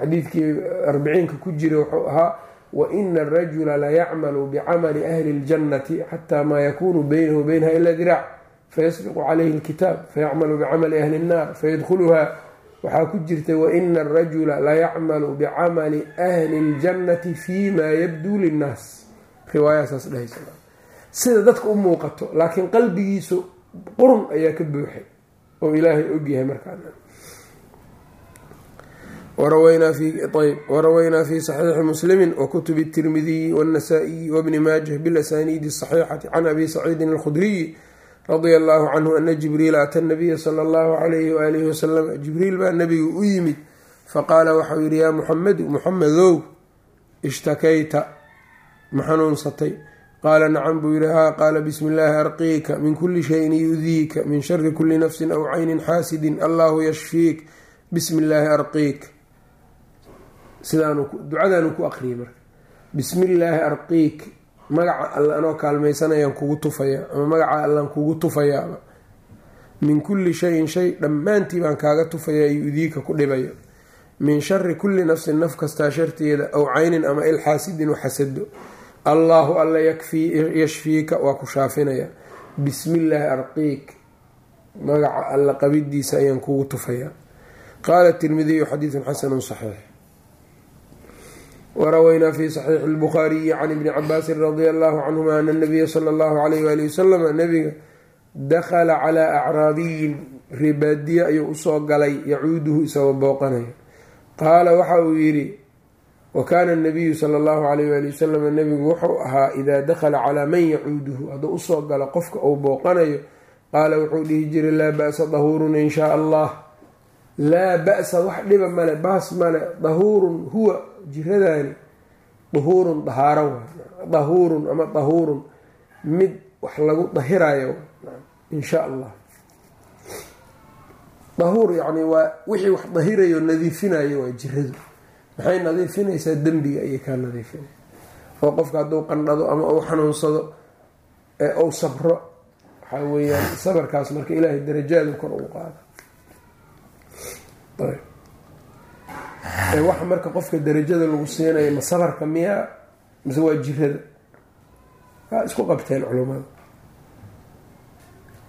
xadiidkii arbiciinka ku jira wuxuu ahaa wa ina arajula la yacmalu bicamali ahli اljannati xataa maa yakunu baynahu baynaha ila diraac fayasbiqu calayhi اlkitaab fayacmalu bicamali ahli اnnaar fayadkhuluhaa waxaa ku jirta waina arajula layacmalu bicamali ahli اljannati fi ma yabduu linnaas riwaayaasaas dhehaysa sida dadka u muuqato laakiin qalbigiisu qurun ayaa ka buuxay oo ilaahay ogyahay markaa warawaynaa fi saxiixi muslimi wakutubi tirmidiyi wاnasaa'iyi wbni maajah bilasaniidi saxiixati can abi saciidin alkhudriyi radia allaahu canhu ana jibriila ata nabiya sala allahu calayhi waalihi wasalam jibriil baa nabiga u yimid faqaala waxau yihi yaa muxamedu muxamedow ishtakayta ma xanuunsatay qaala nacam buu yihi haa qaala bismi illaahi arqiika min kuli shayin yudiika min shari kuli nafsin aw caynin xaasidin allaahu yashfiik bismi illaahi arqiik sidaducadaanu ku aqriyay marka. Bismi illaahi arqiik. Magaca alle anoo kaalmaysanayaan kugu tufaya ama magaca allaan kugu tufayaaba. Min kulli shayin shay dhammaantii baan kaaga tufayaa yudiika ku dhibayo min shari kulli nafsin naf kastaa sharteeda aw caynin ama il xaasidin u xasado. Allaahu alla yashfiika waa ku shaafinaya. Bismi illaahi arqiik. Magaca alla qabidiisa ayaan kugu tufayaa qaala tirmidiyu xadiidun xasanu saxiix warawaynaa fi saxiixi lbukhaariyi can ibni cabaasin radia allahu canhuma ana nabiya sala allahu alayh waali wasalama nabiga dakhala calaa acraabiyin ribaadiye ayuu u soo galay yacuuduhu isagoo booqanaya qaala waxa uu yidhi wa kaana anabiyu sala allahu alayh waali wasalama nabigu wuxuu ahaa idaa dakhala calaa man yacuuduhu hadduu u soo galo qofka uu booqanayo qaala wuxuu dhihi jiray laa ba'sa dahuurun in shaa allah laa ba-sa wax dhiba male baas male dahuurun huwa jiradaani dahuurun dahaaro waa dahuurun ama dahuurun mid wax lagu dahirayo in sha allah dahuur yacni waa wixii wax dahirayo nadiifinayo waa jiradu. Maxay nadiifinaysaa? Dembiga ayay kaa nadiifinay oo qofka hadduu qandhado ama uu xanuunsado ee uu sabro waxaa weeyaan sabarkaas marka ilaahay darajaadu kor ugu qaada waxa marka qofka darajada lagu siinayo ma sabarka miyaa mise waa jirada waa isku qabteen culummada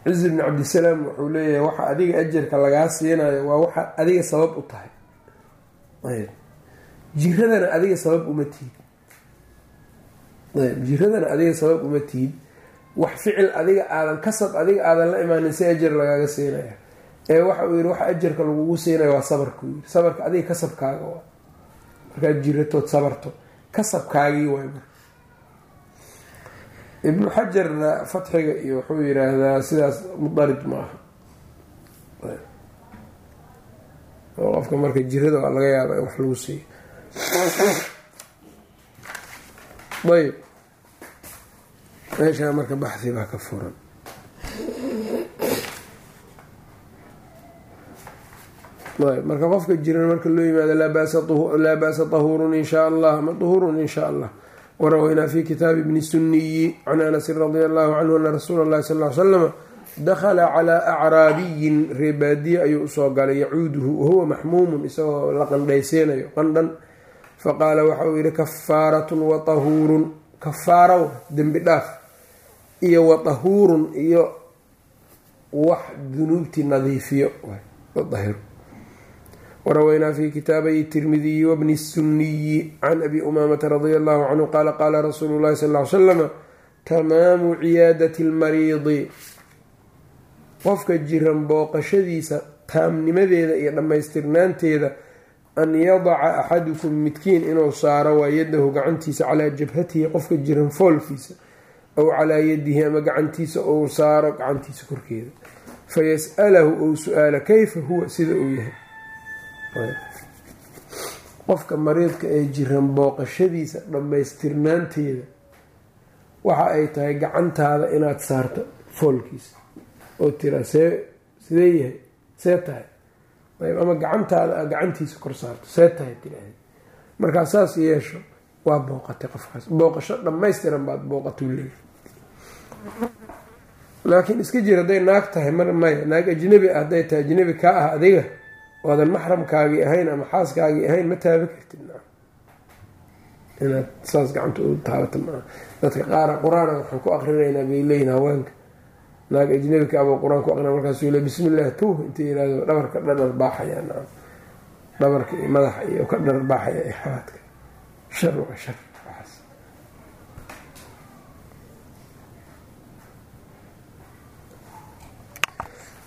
cizi bni cabdisalaam wuxuu leeyahay waxa adiga ajarka lagaa siinayo waa waxa adiga sabab u tahay. Jiradana adiga sabab uma tihid. Jiradana adiga sabab uma tihid. Wax ficil adiga aadan kasab adiga aadan la imaanin si ajar lagaaga siinaya ee waxa uu yihi waxa ajarka lagugu siinaya waa sabarkuu yiri sabarka adiga kasabkaaga waa. Markaad jiratood sabarto. Kasabkaagii waay marka ibnu xajarna fatxiga iyo wuxuu yiraahdaa sidaas mudarid ma aha oo qofka marka jirada waa laga yaaba in wax lagu siiyo. Ayb meeshaa marka baxhi baa ka furan marka qofka jiran marka loo yimaado laa ba'sa tahuurun in shaa allah. Ama tahuurun in shaa allah warawaynaa fi kitaabi bni suniyi can anasin radia allahu canhu ana rasuula allahi sal l slama dakhala calaa acraabiyin reebaadiye ayuu u soo galay yacuuduhu wahuwa maxmuumun isagoo la qandhayseynayo qandhan. Faqaala waxa uu yihi kafaaratun wa tahuurun. Kafaaro dembi dhaaf. Iyo wa tahuurun iyo wax dunuubtii nadiifiyo. Ahiro waraweynaa fi kitaabayi tirmidiyi wabni sunniyi can abi umaamata radia allahu canhu qaala qaala rasuulu llahi sal ly slama tamaamu ciyaadati lmariidi qofka jiran booqashadiisa taamnimadeeda iyo dhammaystirnaanteeda an yadaca axadukum midkiin inuu saaro waa yadahu gacantiisa calaa jabhatihi qofka jiran foolkiisa aw calaa yadihi ama gacantiisa ou saaro gacantiisa korkeeda fayas'alahu ou su'aala kayfa huwa sida uu yahay qofka mariidka ee jiran booqashadiisa dhammaystirnaanteeda waxa ay tahay gacantaada inaad saarto foolkiisa. Oo tiraa see sidee yahay? See tahay? Ama gacantaada a gacantiisa kor saarto. See tahay tiraahda markaa saas yeesho waa booqatay qofkaas. Booqasho dhammaystiran baad booqatuu leeyahy laakiin iska jir hadday naag tahay mar maya naag ajnabi ah hadday tahay ajnabi kaa ah adiga oodan maxramkaagii ahayn ama xaaskaagii ahayn ma taaba kartid inaad saas gacanta u taabata maa dadka qaara qur'aana waxaan ku aqrinaynaa bay leeyihiin haweenka. Naag ajnabi ka abuu qur'aan ku aqrina markaasuu le bismillaah tuuh intii yihahdo dhabarka dhadhar baaxaya naam dhabarka iyo madaxa iyo ka dhar baaxaya ee xawaadka. Shar waa shar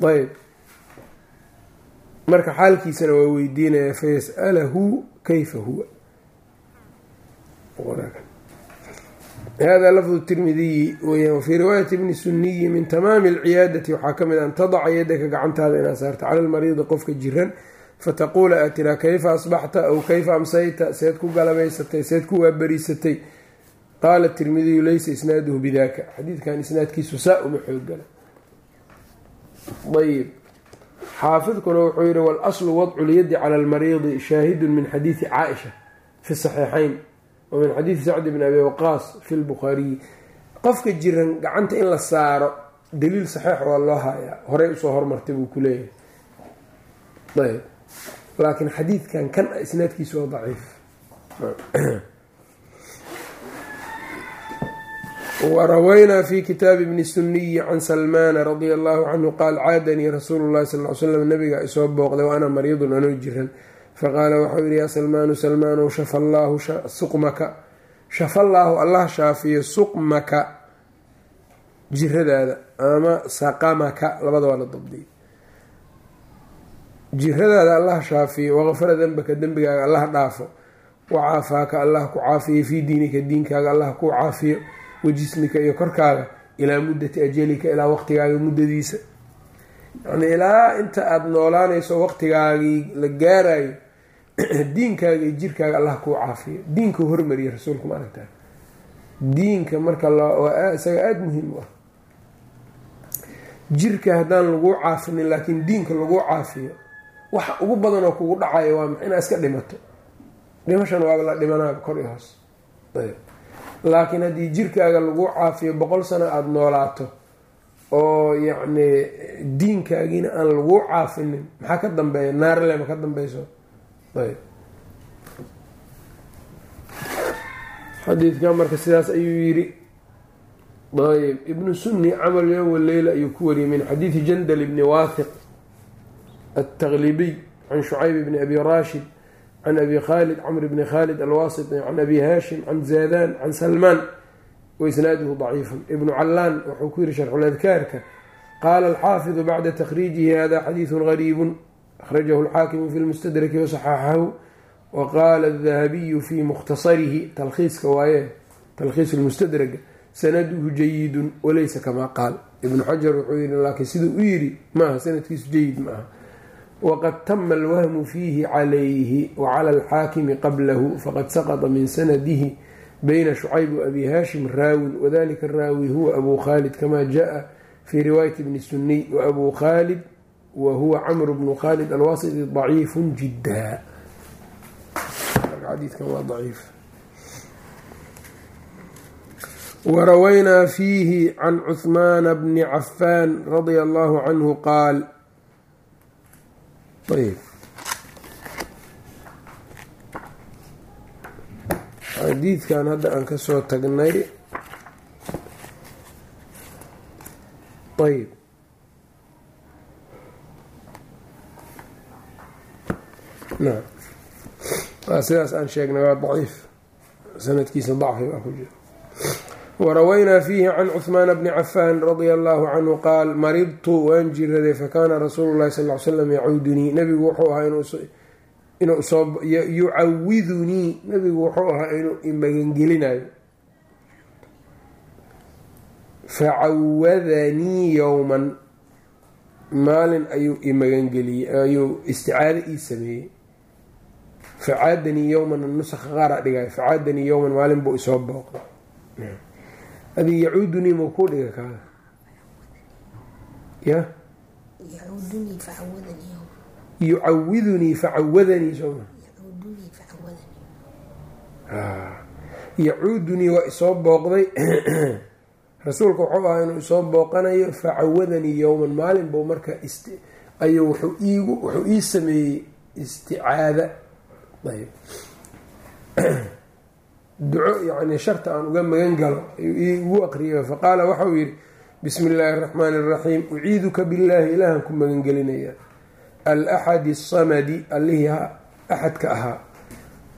ayb marka xaalkiisana waa weydiinaya fayas'alahu kayfa huwa. Hada lafdu tirmidiyi weyaan wafii riwaayati bni suniyi min tamaami alciyaadati waxaa ka mid an tadaca yadaka gacantaada inaad saarta cala lmariidi qofka jiran fataquula aad tiraa kayfa asbaxta aw kayfa amsayta seed ku galabaysatay seed ku waaberiisatay qaala tirmidiyu laysa isnaaduhu bidaka xadiidkan isnaadkiisu saa uma xooggala xaafidkuna wuxuu yihi walaslu wadcu lyadi cala almariidi shaahidun min xadiidi caaisha fi saxiixayn wa min xadiidi sacdi bn abi waqaas fi lbukhaariyi qofka jiran gacanta in la saaro daliil saxiix waa loo hayaa. Horey u soo hormartay buu ku leeyahay. Ayb. Laakiin xadiidkan kan isnaadkiisu waa daciif warawaynaa fi kitaabi bni suniyi can salmaana radia allahu canhu qaal caadanii rasuulu llahi sal l slam nabiga isoo booqday wa ana mariidun anoo jiran faqaala waxau yihi yaa salmaanu salmaanow shafa allaahu suqmaka shafa allaahu allah shaafiyo suqmaka jiradaada ama saqamaka labada waa la dabdiyay jiradaada allah shaafiyo waqfara dembaka dembigaaga allah dhaafo wacaafaaka allah ku caafiyo fii diinika diinkaaga allah ku caafiyo wajismika iyo korkaaga ilaa muddati ajalika ilaa waqtigaaga muddadiisa. Yani ilaa inta aada noolaanayso waqtigaagii la gaarayo diinkaaga iyo jirkaaga allah kuu caafiyo diinka hormariya rasuulku ma aragtaa diinka marka isaga aada muhiim u ah. Jirka haddaan laguu caafinin laakiin diinka laguu caafiyo waxa ugu badanoo kugu dhacayo waa inaa iska dhimato. Dhimashan waaba la dhimanaaba kor i hoos. Ayb laakiin haddii jirkaaga lagu caafiyo boqol sano aada noolaato oo yacni diinkaagiina aan laguu caafinin maxaa ka dambeeya? Naarlema ka dambeyso ayb. Xadiidkan marka sidaas ayuu yidhi. Ayb. Ibnu sunni camal yowm waleyla ayuu ku wariyey min xadiidi jandal bni waathiq altaqlibiy can shucayb bni abi rashid can abi khalid cmr bni khalid alwasiti can abi hashim can zadan can salmaan waisnaaduhu daciifun ibnu callaan wuxuu ku yihi sharxuladkaarka qaala alxaafidu bacda takhriijihi hada xadiidu gariibu akhrajahu alxaakimu fi lmustadraki wasaxaxahu waqaala adahabiyu fi mukhtasarihi talkhiiska waaye talkhiis lmustadraga sanaduhu jayidun walaysa kamaa qaal ibnu xajar wuxuu yihi laakiin siduu u yidhi maaha sanadkiisu jayid ma aha wqad tama alwahmu fiihi calayhi wacala alxaakimi qablahu faqad saqطa min sanadihi bayna shucayb waabi haashim raawin wadalika araawi huwa abu khaalid kama jaa fii riwaayati bni suniy waabuu khaalid wa huwa camru bnu khaalid alwasiti daciifu jida warawaynaa fiihi can cuhmaana bni cafaan radia allahu canhu qaal ayb xadiidkan hadda aan ka soo tagnay ayb sidaas aan sheegnay waa daciif sanadkiisa dacfi baa ku jira warawaynaa fiihi can cuhmaana bni cafaan radia allahu canhu qaal maridtu waan jiraday fakaana rasuulu llahi sal l slam yacuudunii nabigu wuxuu ahaa inuu soo yucawidunii nabigu wuxuu ahaa inuu imagangelinayo facawadanii yowman maalin ayuu imagangeliyey ayuu isticaado ii sameeyey facaadanii yowman nusakha qaara dhigay facaadanii yowman maalin buu isoo booqday adi yacuudunii mau kuu dhiga kaada ya? Yucawidunii facawadanii sooma yacuudunii waa isoo booqday. Rasuulka wuxuu ahaa inuu isoo booqanayo facawadanii yowman maalin buu marka ayuu wuxuu iigu wuxuu ii sameeyey isticaada. Ayb duco yacni sharta aan uga magan galo ayuu aqriyay faqaala waxauu yidhi bismi illaahi araxmaani araxiim uciiduka billaahi ilaahan ku magangelinaya alaxadi asamadi allihii axadka ahaa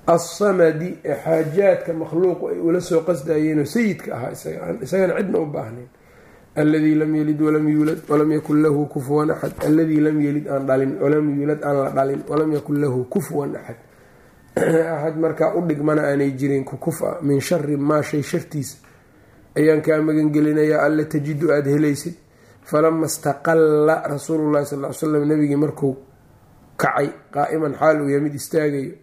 alsamadi ee xaajaadka makhluuqu ay ula soo qasdayeenoo sayidka ahaa isagana cidna u baahnayn. Alladii lam yelid walam yuulad walam yakun lahu kufuwan axad. Alladii lam yelid aan dhalin walam yuulad aan la dhalin walam yakun lahu kufuwan axad axad markaa u dhigmana aanay jirin kukufa min shari maa shay shartiisa ayaan kaa magangelinayaa alla tajidu aada helaysid. Falama istaqalla rasuulullahi sal ly slam nabigii markuu kacay qaa'iman xaal uu yahay mid istaagayo.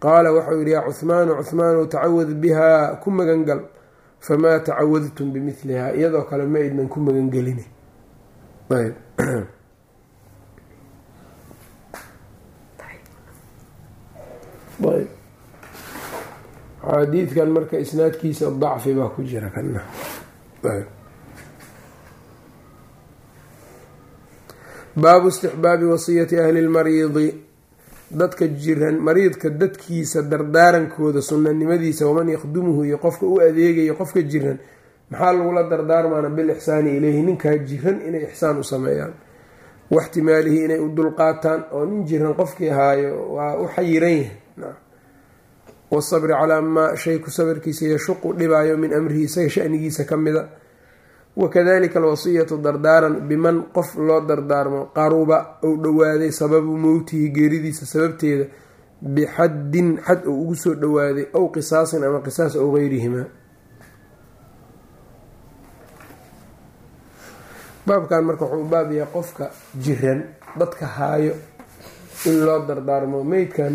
Qaala waxau yidhi yaa cuhmaanu cuhmaanu tacawad bihaa ku magangal. Famaa tacawadtum bimilihaa iyadoo kale ma aydnan ku magangelini ayb ayb xadiidkan marka isnaadkiisa dacfi baa ku jira kana baabu istixbaabi wasiyati ahli lmariidi dadka jiran mariidka dadkiisa dardaarankooda sunanimadiisa waman yakhdumuhu iyo qofka u adeegaya qofka jiran maxaa lagula dardaarmaana bil ixsaani ileyhi ninkaa jiran inay ixsaan u sameeyaan. Waxtimaalihi inay u dulqaataan oo nin jiran qofkii haayo waa u xayiran yahay wasabri calaa maa shay ku sabarkiisa yashuqu dhibaayo min amrihi isaga shanigiisa ka mida wakadalika alwasiyatu dardaaran biman qof loo dardaarmo qaruba ou dhowaaday sababu mowtihi geeridiisa sababteeda bixaddin xad ou ugu soo dhowaaday ow qisaasin ama qisaas ow geyrihimaa baabkan marka wuxuu baab yahay qofka jiran dadka haayo in loo dardaarmo meydkan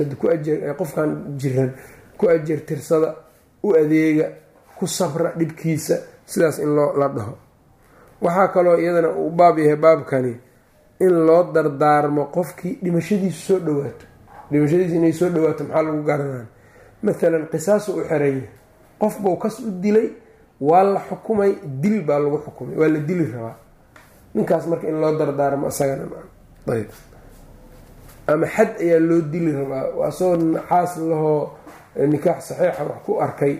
qofkan jiran ku ajeer tirsada u adeega ku sabra dhibkiisa sidaas in loo la dhaho. Waxaa kaloo iyadana uu baab yahay baabkani in loo dardaarmo qofkii dhimashadiisu soo dhawaato dhimashadiisu inay soo dhawaato maxaa lagu garanaa? Mathalan qisaasu u xeranya qof buu kas u dilay waa la xukumay dil baa lagu xukumay waa la dili rabaa. Ninkaas marka in loo dardaarmo isagana ayb ama xad ayaa loo dili rabaa. Asagoo naxaas lahoo nikaax saxiixa wax ku arkay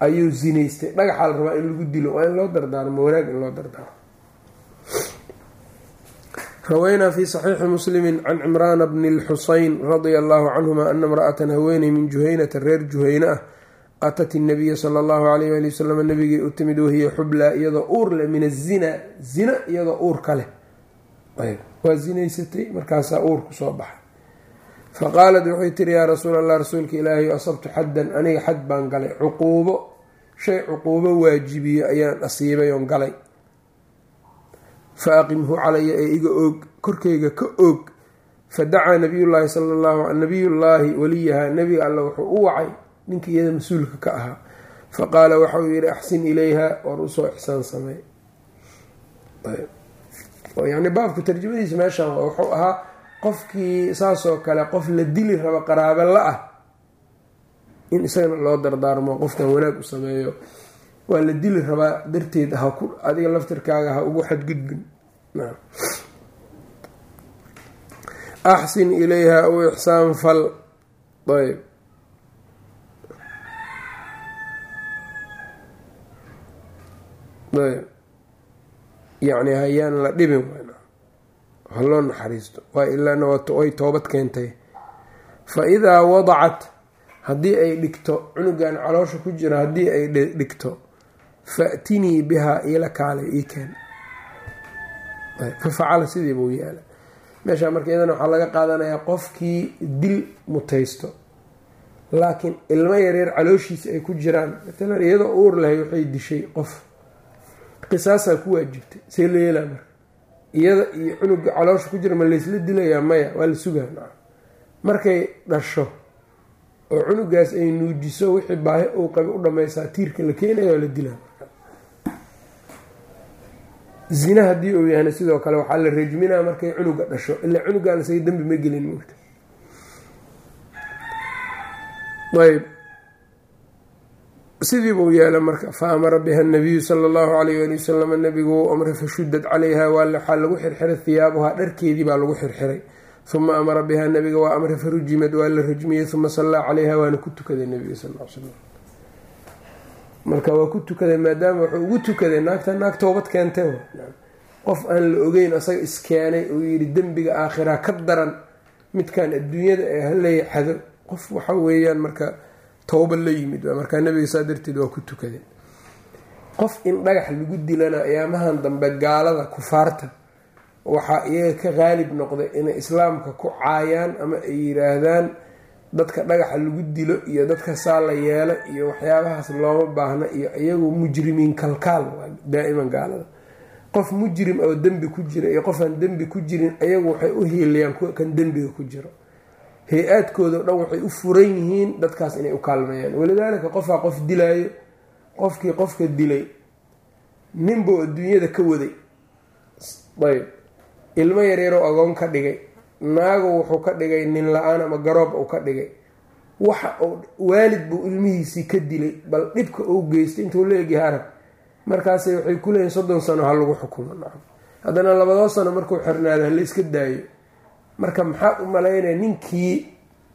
ayuu zinaystay. Dhagaxaa la rabaa in lagu dilo waa in loo dardaarmo wanaag in loo dardaarmo rawaynaa fi saxiixi muslimi can cimraana bni lxuseyn radia allahu canhuma ana imra'atan haweeney min juhaynata reer juhayne ah atat inabiya sala allahu alayh ali wasalam nabigay u timid wahiya xublaa iyadoo uur leh min azina zina iyadoo uur ka leh waa zinaysatay markaasaa uur ku soo baxay. Faqaalat waxay tiri yaa rasuul allah rasuulka ilaahay asabtu xaddan aniga xad baan galay. Cuquubo shay cuquubo waajibiyo ayaan asiibay oon galay. Fa aqimhu calaya ee iga oog korkayga ka oog. Fa dacaa nabiyullaahi sala llahu nabiyullaahi waliyaha nebiga alla wuxuu u wacay ninka iyada mas'uulka ka ahaa. Fa qaala waxauu yihi axsin ilayha war u soo ixsaan samey yani baabka tarjamadiisa meeshan wuxuu ahaa qofkii saasoo kale qof la dili rabo qaraabo la-ah in isagana loo dardaarmo qofkan wanaag u sameeyo waa la dili rabaa darteed ha adiga laftirkaaga ha ugu xadgudbin. Axsin ilayha u ixsaan fal. Ayb ayb yacni hayaan la dhibin ha loo naxariisto. Waa ilaana way toobad keentay. Fa idaa wadacat haddii ay dhigto cunugan caloosha ku jira haddii ay dhigto faatinii bihaa iila kaalay ii keen. Fa facala sidii buu yaalla. Meeshaa marka iyadana waxaa laga qaadanayaa qofkii dil mutaysto. Laakiin ilmo yaryar calooshiisa ay ku jiraan. Matalan iyadoo uur lahay waxay dishay qof qisaasaa ku waajibtay see la yeelaa marka. Iyada iyo cunuga caloosha ku jira ma laysla dilayaa maya waa la sugaa markay dhasho oo cunugaas ay nuujiso wixii baahi uu qabi u dhammaysaa tiirka la keenaya waa la dilaa. Zina haddii uu yahayna sidoo kale waxaa la rejminaa markay cunuga dhasho. Ilaa cunugaan isaga dembi ma gelin moogta ayb sidii buu yeela marka fa amara biha nabiyu sala allahu alayh ali wasalam nabigu wuu amray fashudad calayha waxaa lagu xirxiray hiyaabuhaa dharkeedii baa lagu xirxiray. Uma amara biha nabiga waa amray farujimad waa la rajmiyey uma sallaa calayha waana ku tukaday nabiga sal l slam marka waa ku tukaday maadaama wuxuu ugu tukaday naagta naag toobad keentay qof aan la ogeyn asaga iskeenay uu yidhi dembiga aakhiraa ka daran midkan adduunyada ee halay xado qof waxa weeyaan marka towba la yimid markaa nabiga saa darteed waa ku tukaday qof in dhagax lagu dilana ayaamahan dambe gaalada kufaarta waxaa iyaga ka qaalib noqday inay islaamka ku caayaan ama ay yiraahdaan dadka dhagaxa lagu dilo iyo dadka saa la yeelo iyo waxyaabahaas looma baahna iyo iyagu mujrimiin kalkaal daa'iman gaalada. Qof mujrim oo dembi ku jira iyo qofaan dembi ku jirin iyagu waxay u hiilayaan kan dembiga ku jiro hay'aadkooda o dhan waxay u furan yihiin dadkaas inay u kaalmeeyaan walidaalika qofaa qof dilaayo qofkii qofka dilay ninbuu adduunyada ka waday. Ayb. Ilmo yaryaroo agoon ka dhigay. Naagu wuxuu ka dhigay nin la'aan ama garoob uu ka dhigay. Waxa uu waalid buu ilmihiisii ka dilay bal dhibka uu geystay intuu leegyahay arag markaase waxay ku leeyihiin soddon sano ha lagu xukumo. Haddana labadoo sano markuu xirnaada hala iska daayo marka maxaa u malaynaya ninkii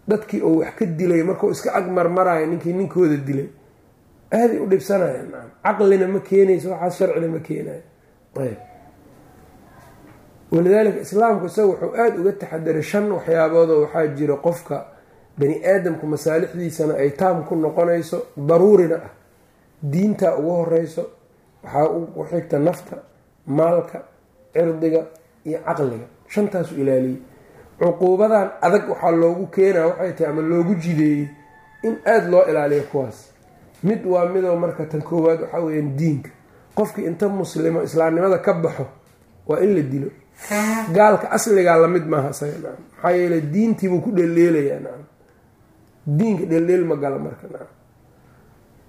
dadkii uu wax ka dilay markuu iska ag marmarayo ninkii ninkooda dilay? Aaday u dhibsanaya nacam caqlina ma keenayso waxaas sharcina ma keenayo. Ayb. Walidaalika islaamku isaga wuxuu aada uga taxadiray shan waxyaaboodoo waxaa jira qofka bani aadamku masaalixdiisana ay taam ku noqonayso daruurina ah. Diinta ugu horeyso waxaa u xigta nafta maalka cirdiga iyo caqliga. Shantaasu ilaaliyey cuquubadan adag waxaa loogu keenaa waxay tahay ama loogu jideeyey in aada loo ilaaliyo kuwaas. Mid waa midoo marka tan koowaad waxaa weyaan diinka. Qofkii inta muslimo islaamnimada ka baxo waa in la dilo. Gaalka asligaa la mid maaha isaga maxaa yeele diintiibuu ku dheeldheelayaa nacam diinka dheeldheel ma gala marka nacam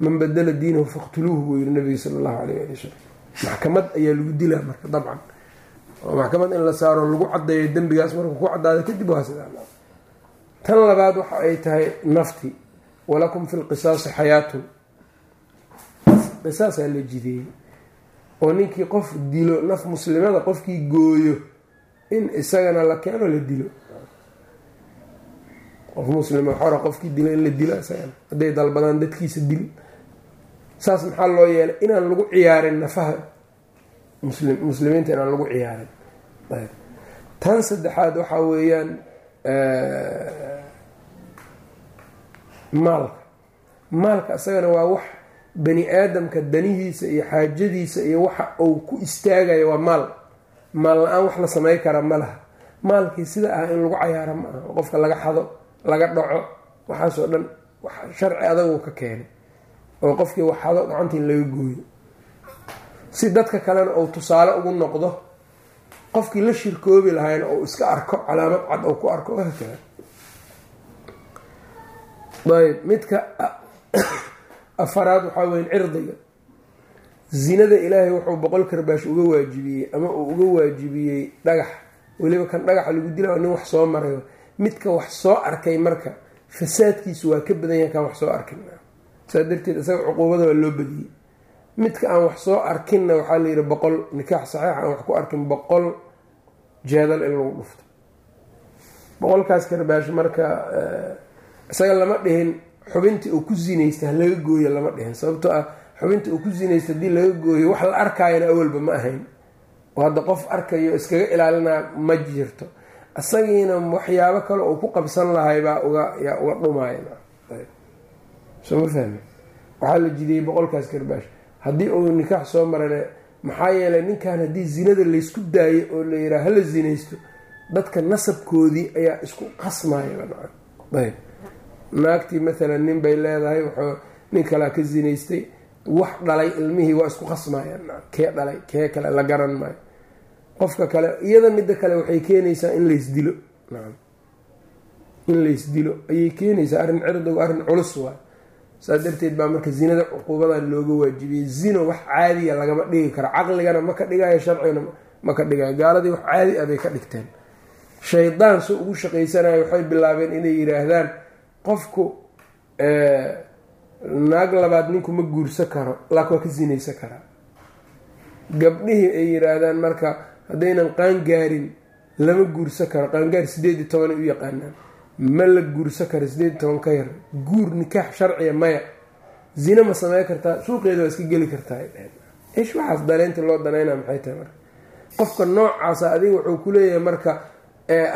man badala diinahu faqtuluuhu buu yihi nabiga sala allahu alayh ali wasalam maxkamad ayaa lagu dilaa marka dabcan oo maxkamad in la saaro lagu cadeeyo dembigaas markuu ku cadaado kadib waa tan labaad waxa ay tahay nafti. Walakum fi lqisaasi xayaatun. Qisaasaa la jideeyey oo ninkii qof dilo naf muslimada qofkii gooyo in isagana la keeno la dilo. Qof muslima xora qofkii dilo in la dilo isagana hadday dalbadaan dadkiisa dil. Saas maxaa loo yeelay? Inaan lagu ciyaarin nafaha muslimiinta inaan lagu ciyaarin. Tan saddexaad waxaa weeyaan maalka. Maalka isagana waa wax bani aadamka danihiisa iyo xaajadiisa iyo waxa uu ku istaagayo waa maal. Maal la'aan wax la samey kara ma laha. Maalkii sida ah in lagu cayaaro ma aha. Qofka laga xado laga dhaco waxaasoo dhan sharci adagu ka keenay. Oo qofkii wax xado gacantii laga gooyo si dadka kalena uu tusaale ugu noqdo qofkii la shirkoobi lahayna uu iska arko calaamad cad oo ku arko hakada ayb midka afaraad waxaa weya cirdiga. Zinada ilaahay wuxuu boqol karbaash uga waajibiyey ama uu uga waajibiyey dhagax. Weliba kan dhagaxa lagu dila nin wax soo marayo midka wax soo arkay marka fasaadkiisu waa ka badan yahay kan wax soo arkin. Saa darteed isaga cuquubada waa loo badiyey midka aan wax soo arkinna waxaa layihi boqol nikaax saxiix aan wax ku arkin boqol jeedal in lagu dhufto. Boqolkaas karbaash marka isaga lama dhihin xubintii uu ku zinaysta ha laga gooyo lama dhihin. Sababtoo ah xubinta uu ku zinaysta haddii laga gooyo wax la arkaayana awalba ma ahayn. Oo hadda qof arkayo iskaga ilaalinaa ma jirto. Isagiina waxyaabo kale uu ku qabsan lahay baa uga dhumaya soo ma fahmi waxaa la jidiyey boqolkaas karbaash haddii uu nikaax soo marane maxaa yeelay ninkan haddii zinada laysku daayo oo la yidhaha hala zinaysto dadka nasabkoodii ayaa isku qasmayaba ayb. Naagtii maalan nin bay leedahay wuxuu nin kalea ka zinaystay wax dhalay ilmihii waa isku qasmayaan kee dhalay kee kale la garan maayo. Qofka kale iyada midda kale waxay keenaysaa in laysdilo in laysdilo ayay keenaysaa arrin cirdigu arrin culus waay saas darteed baa marka zinada cuquubadan looga waajibiyey. Zino wax caadiya lagama dhigi karo. Caqligana ma ka dhigayo sharcigana ma ka dhigayo gaaladii wax caadi ah bay ka dhigteen. Shaydaan soo ugu shaqaysanayo waxay bilaabeen inay yidhaahdaan qofku naag labaad ninku ma guursan karo laakin waa ka zinaysan karaa gabdhihii ay yidhaahdaan marka haddaynan qaangaarin lama guursan karo. Qaangaar sideed iyo tobanay u yaqaanaan ma la guursan karo sideed toban ka yar. Guur nikaax sharciya maya. Zine ma samey kartaa suuqeeda waa iska geli kartaa. Ish waxaas daleynta loo danayna maxay tahay marka? Qofka noocaasa adiga wuxuu ku leeyahay marka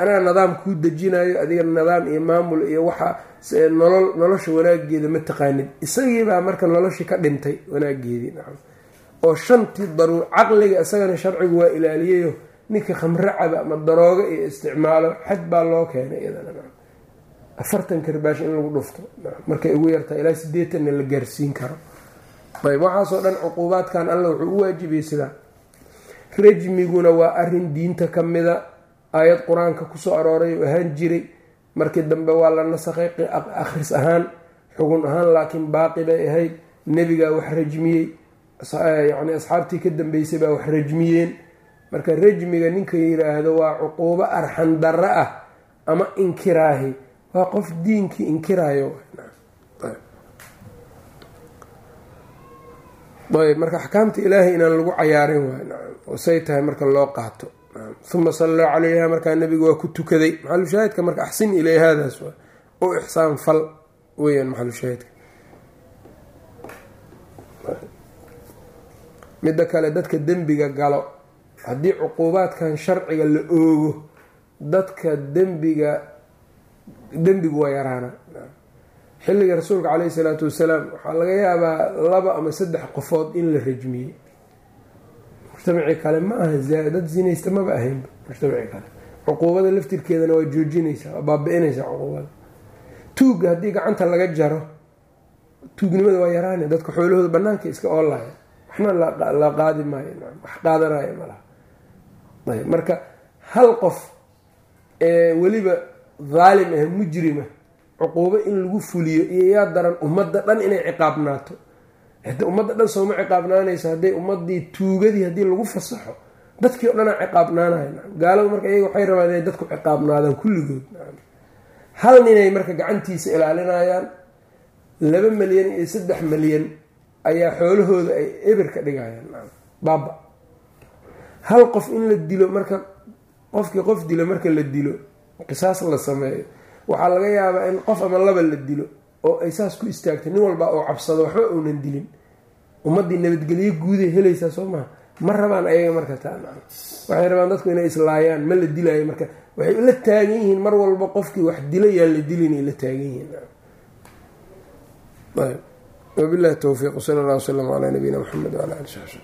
anaa nidaam kuu dejinayo adiga nidaam iyo maamul iyo waxa nolol nolosha wanaageeda ma taqaanid. Isagiibaa marka noloshii ka dhintay wanaageedii nacam. Oo shantii daruur caqliga isagana sharcigu waa ilaaliyayo ninka khamre caba ama daroogo iyo isticmaalo xad baa loo keenay iyadana afartan karbaash in lagu dhufto. Markay ugu yartaa ilaa sideetanna la gaarsiin karo. Ayb waxaasoo dhan cuquubaadkan alla wuxuu u waajibiyey sidaa rajmiguna waa arrin diinta ka mida. Aayad qur'aanka ku soo arooray oo ahaan jiray. Markii dambe waa la nasakhay akhris ahaan xugun ahaan laakiin baaqi bay ahayd. Nebigaa wax rajmiyey yacni asxaabtii ka dambeysay baa wax rajmiyeen marka rajmiga ninka yiraahdo waa cuquubo arxan darro ah ama inkiraahi waa qof diinkii inkiraayo. Ayb. Marka axkaamta ilaahay inaan lagu cayaarin waay say tahay marka loo qaato. Uma sallaa calayha markaa nabiga waa ku tukaday. Maxalushaahidka marka axsin ilayhaadaas waa u ixsaan fal weyaan maxalushaahidka midda kale dadka dembiga galo. Haddii cuquubaadkan sharciga la oogo dadka dembiga dembigu waa yaraana. Xilliga rasuulka caleyhi salaatu wasalaam waxaa laga yaabaa laba ama saddex qofood in la rajmiyey. Mujtamacii kale ma aha dad zinaysta maba ahaynba mujtamacii kale. Cuquubada laftirkeedana waa joojinaysaa waa baabi'inaysaa cuquubada. Tuugga haddii gacanta laga jaro tuugnimada waa yaraana dadka xoolahooda banaanka iska oolaya. Waxna la qaadi maayo wax qaadanaya malaha ayb marka hal qof ee weliba daalim ah mujrima cuquubo in lagu fuliyo iyo yaa daran ummadda dhan inay ciqaabnaato. Hada ummadda dhan sooma ciqaabnaanaysa hadday ummadii tuugadii haddii lagu fasaxo dadkii o dhanaa ciqaabnaanayo gaalada marka iyaga waxay rabaan inay dadku ciqaabnaadaan kulligood. Hal ninay marka gacantiisa ilaalinayaan laba malyan iyo saddex malyan ayaa xoolahooda ay eber ka dhigayaan. Baaba hal qof in la dilo marka qofkii qof dilo marka la dilo qisaas la sameeyo waxaa laga yaabaa in qof ama laba la dilo oo ay saas ku istaagtay nin walba oo cabsado waxba uunan dilin. Ummadii nabadgelyo guuday helaysaa soo maha ma rabaan ayaga marka taa waxay rabaan dadku inay islaayaan ma la dilaayo marka. Waxay la taagan yihiin mar walba qofkii wax dila yaan la dilinay la taagan yihiin wabilahi towfiiq wsal allah wslam calaa nabiyina mxamed wala ali sabi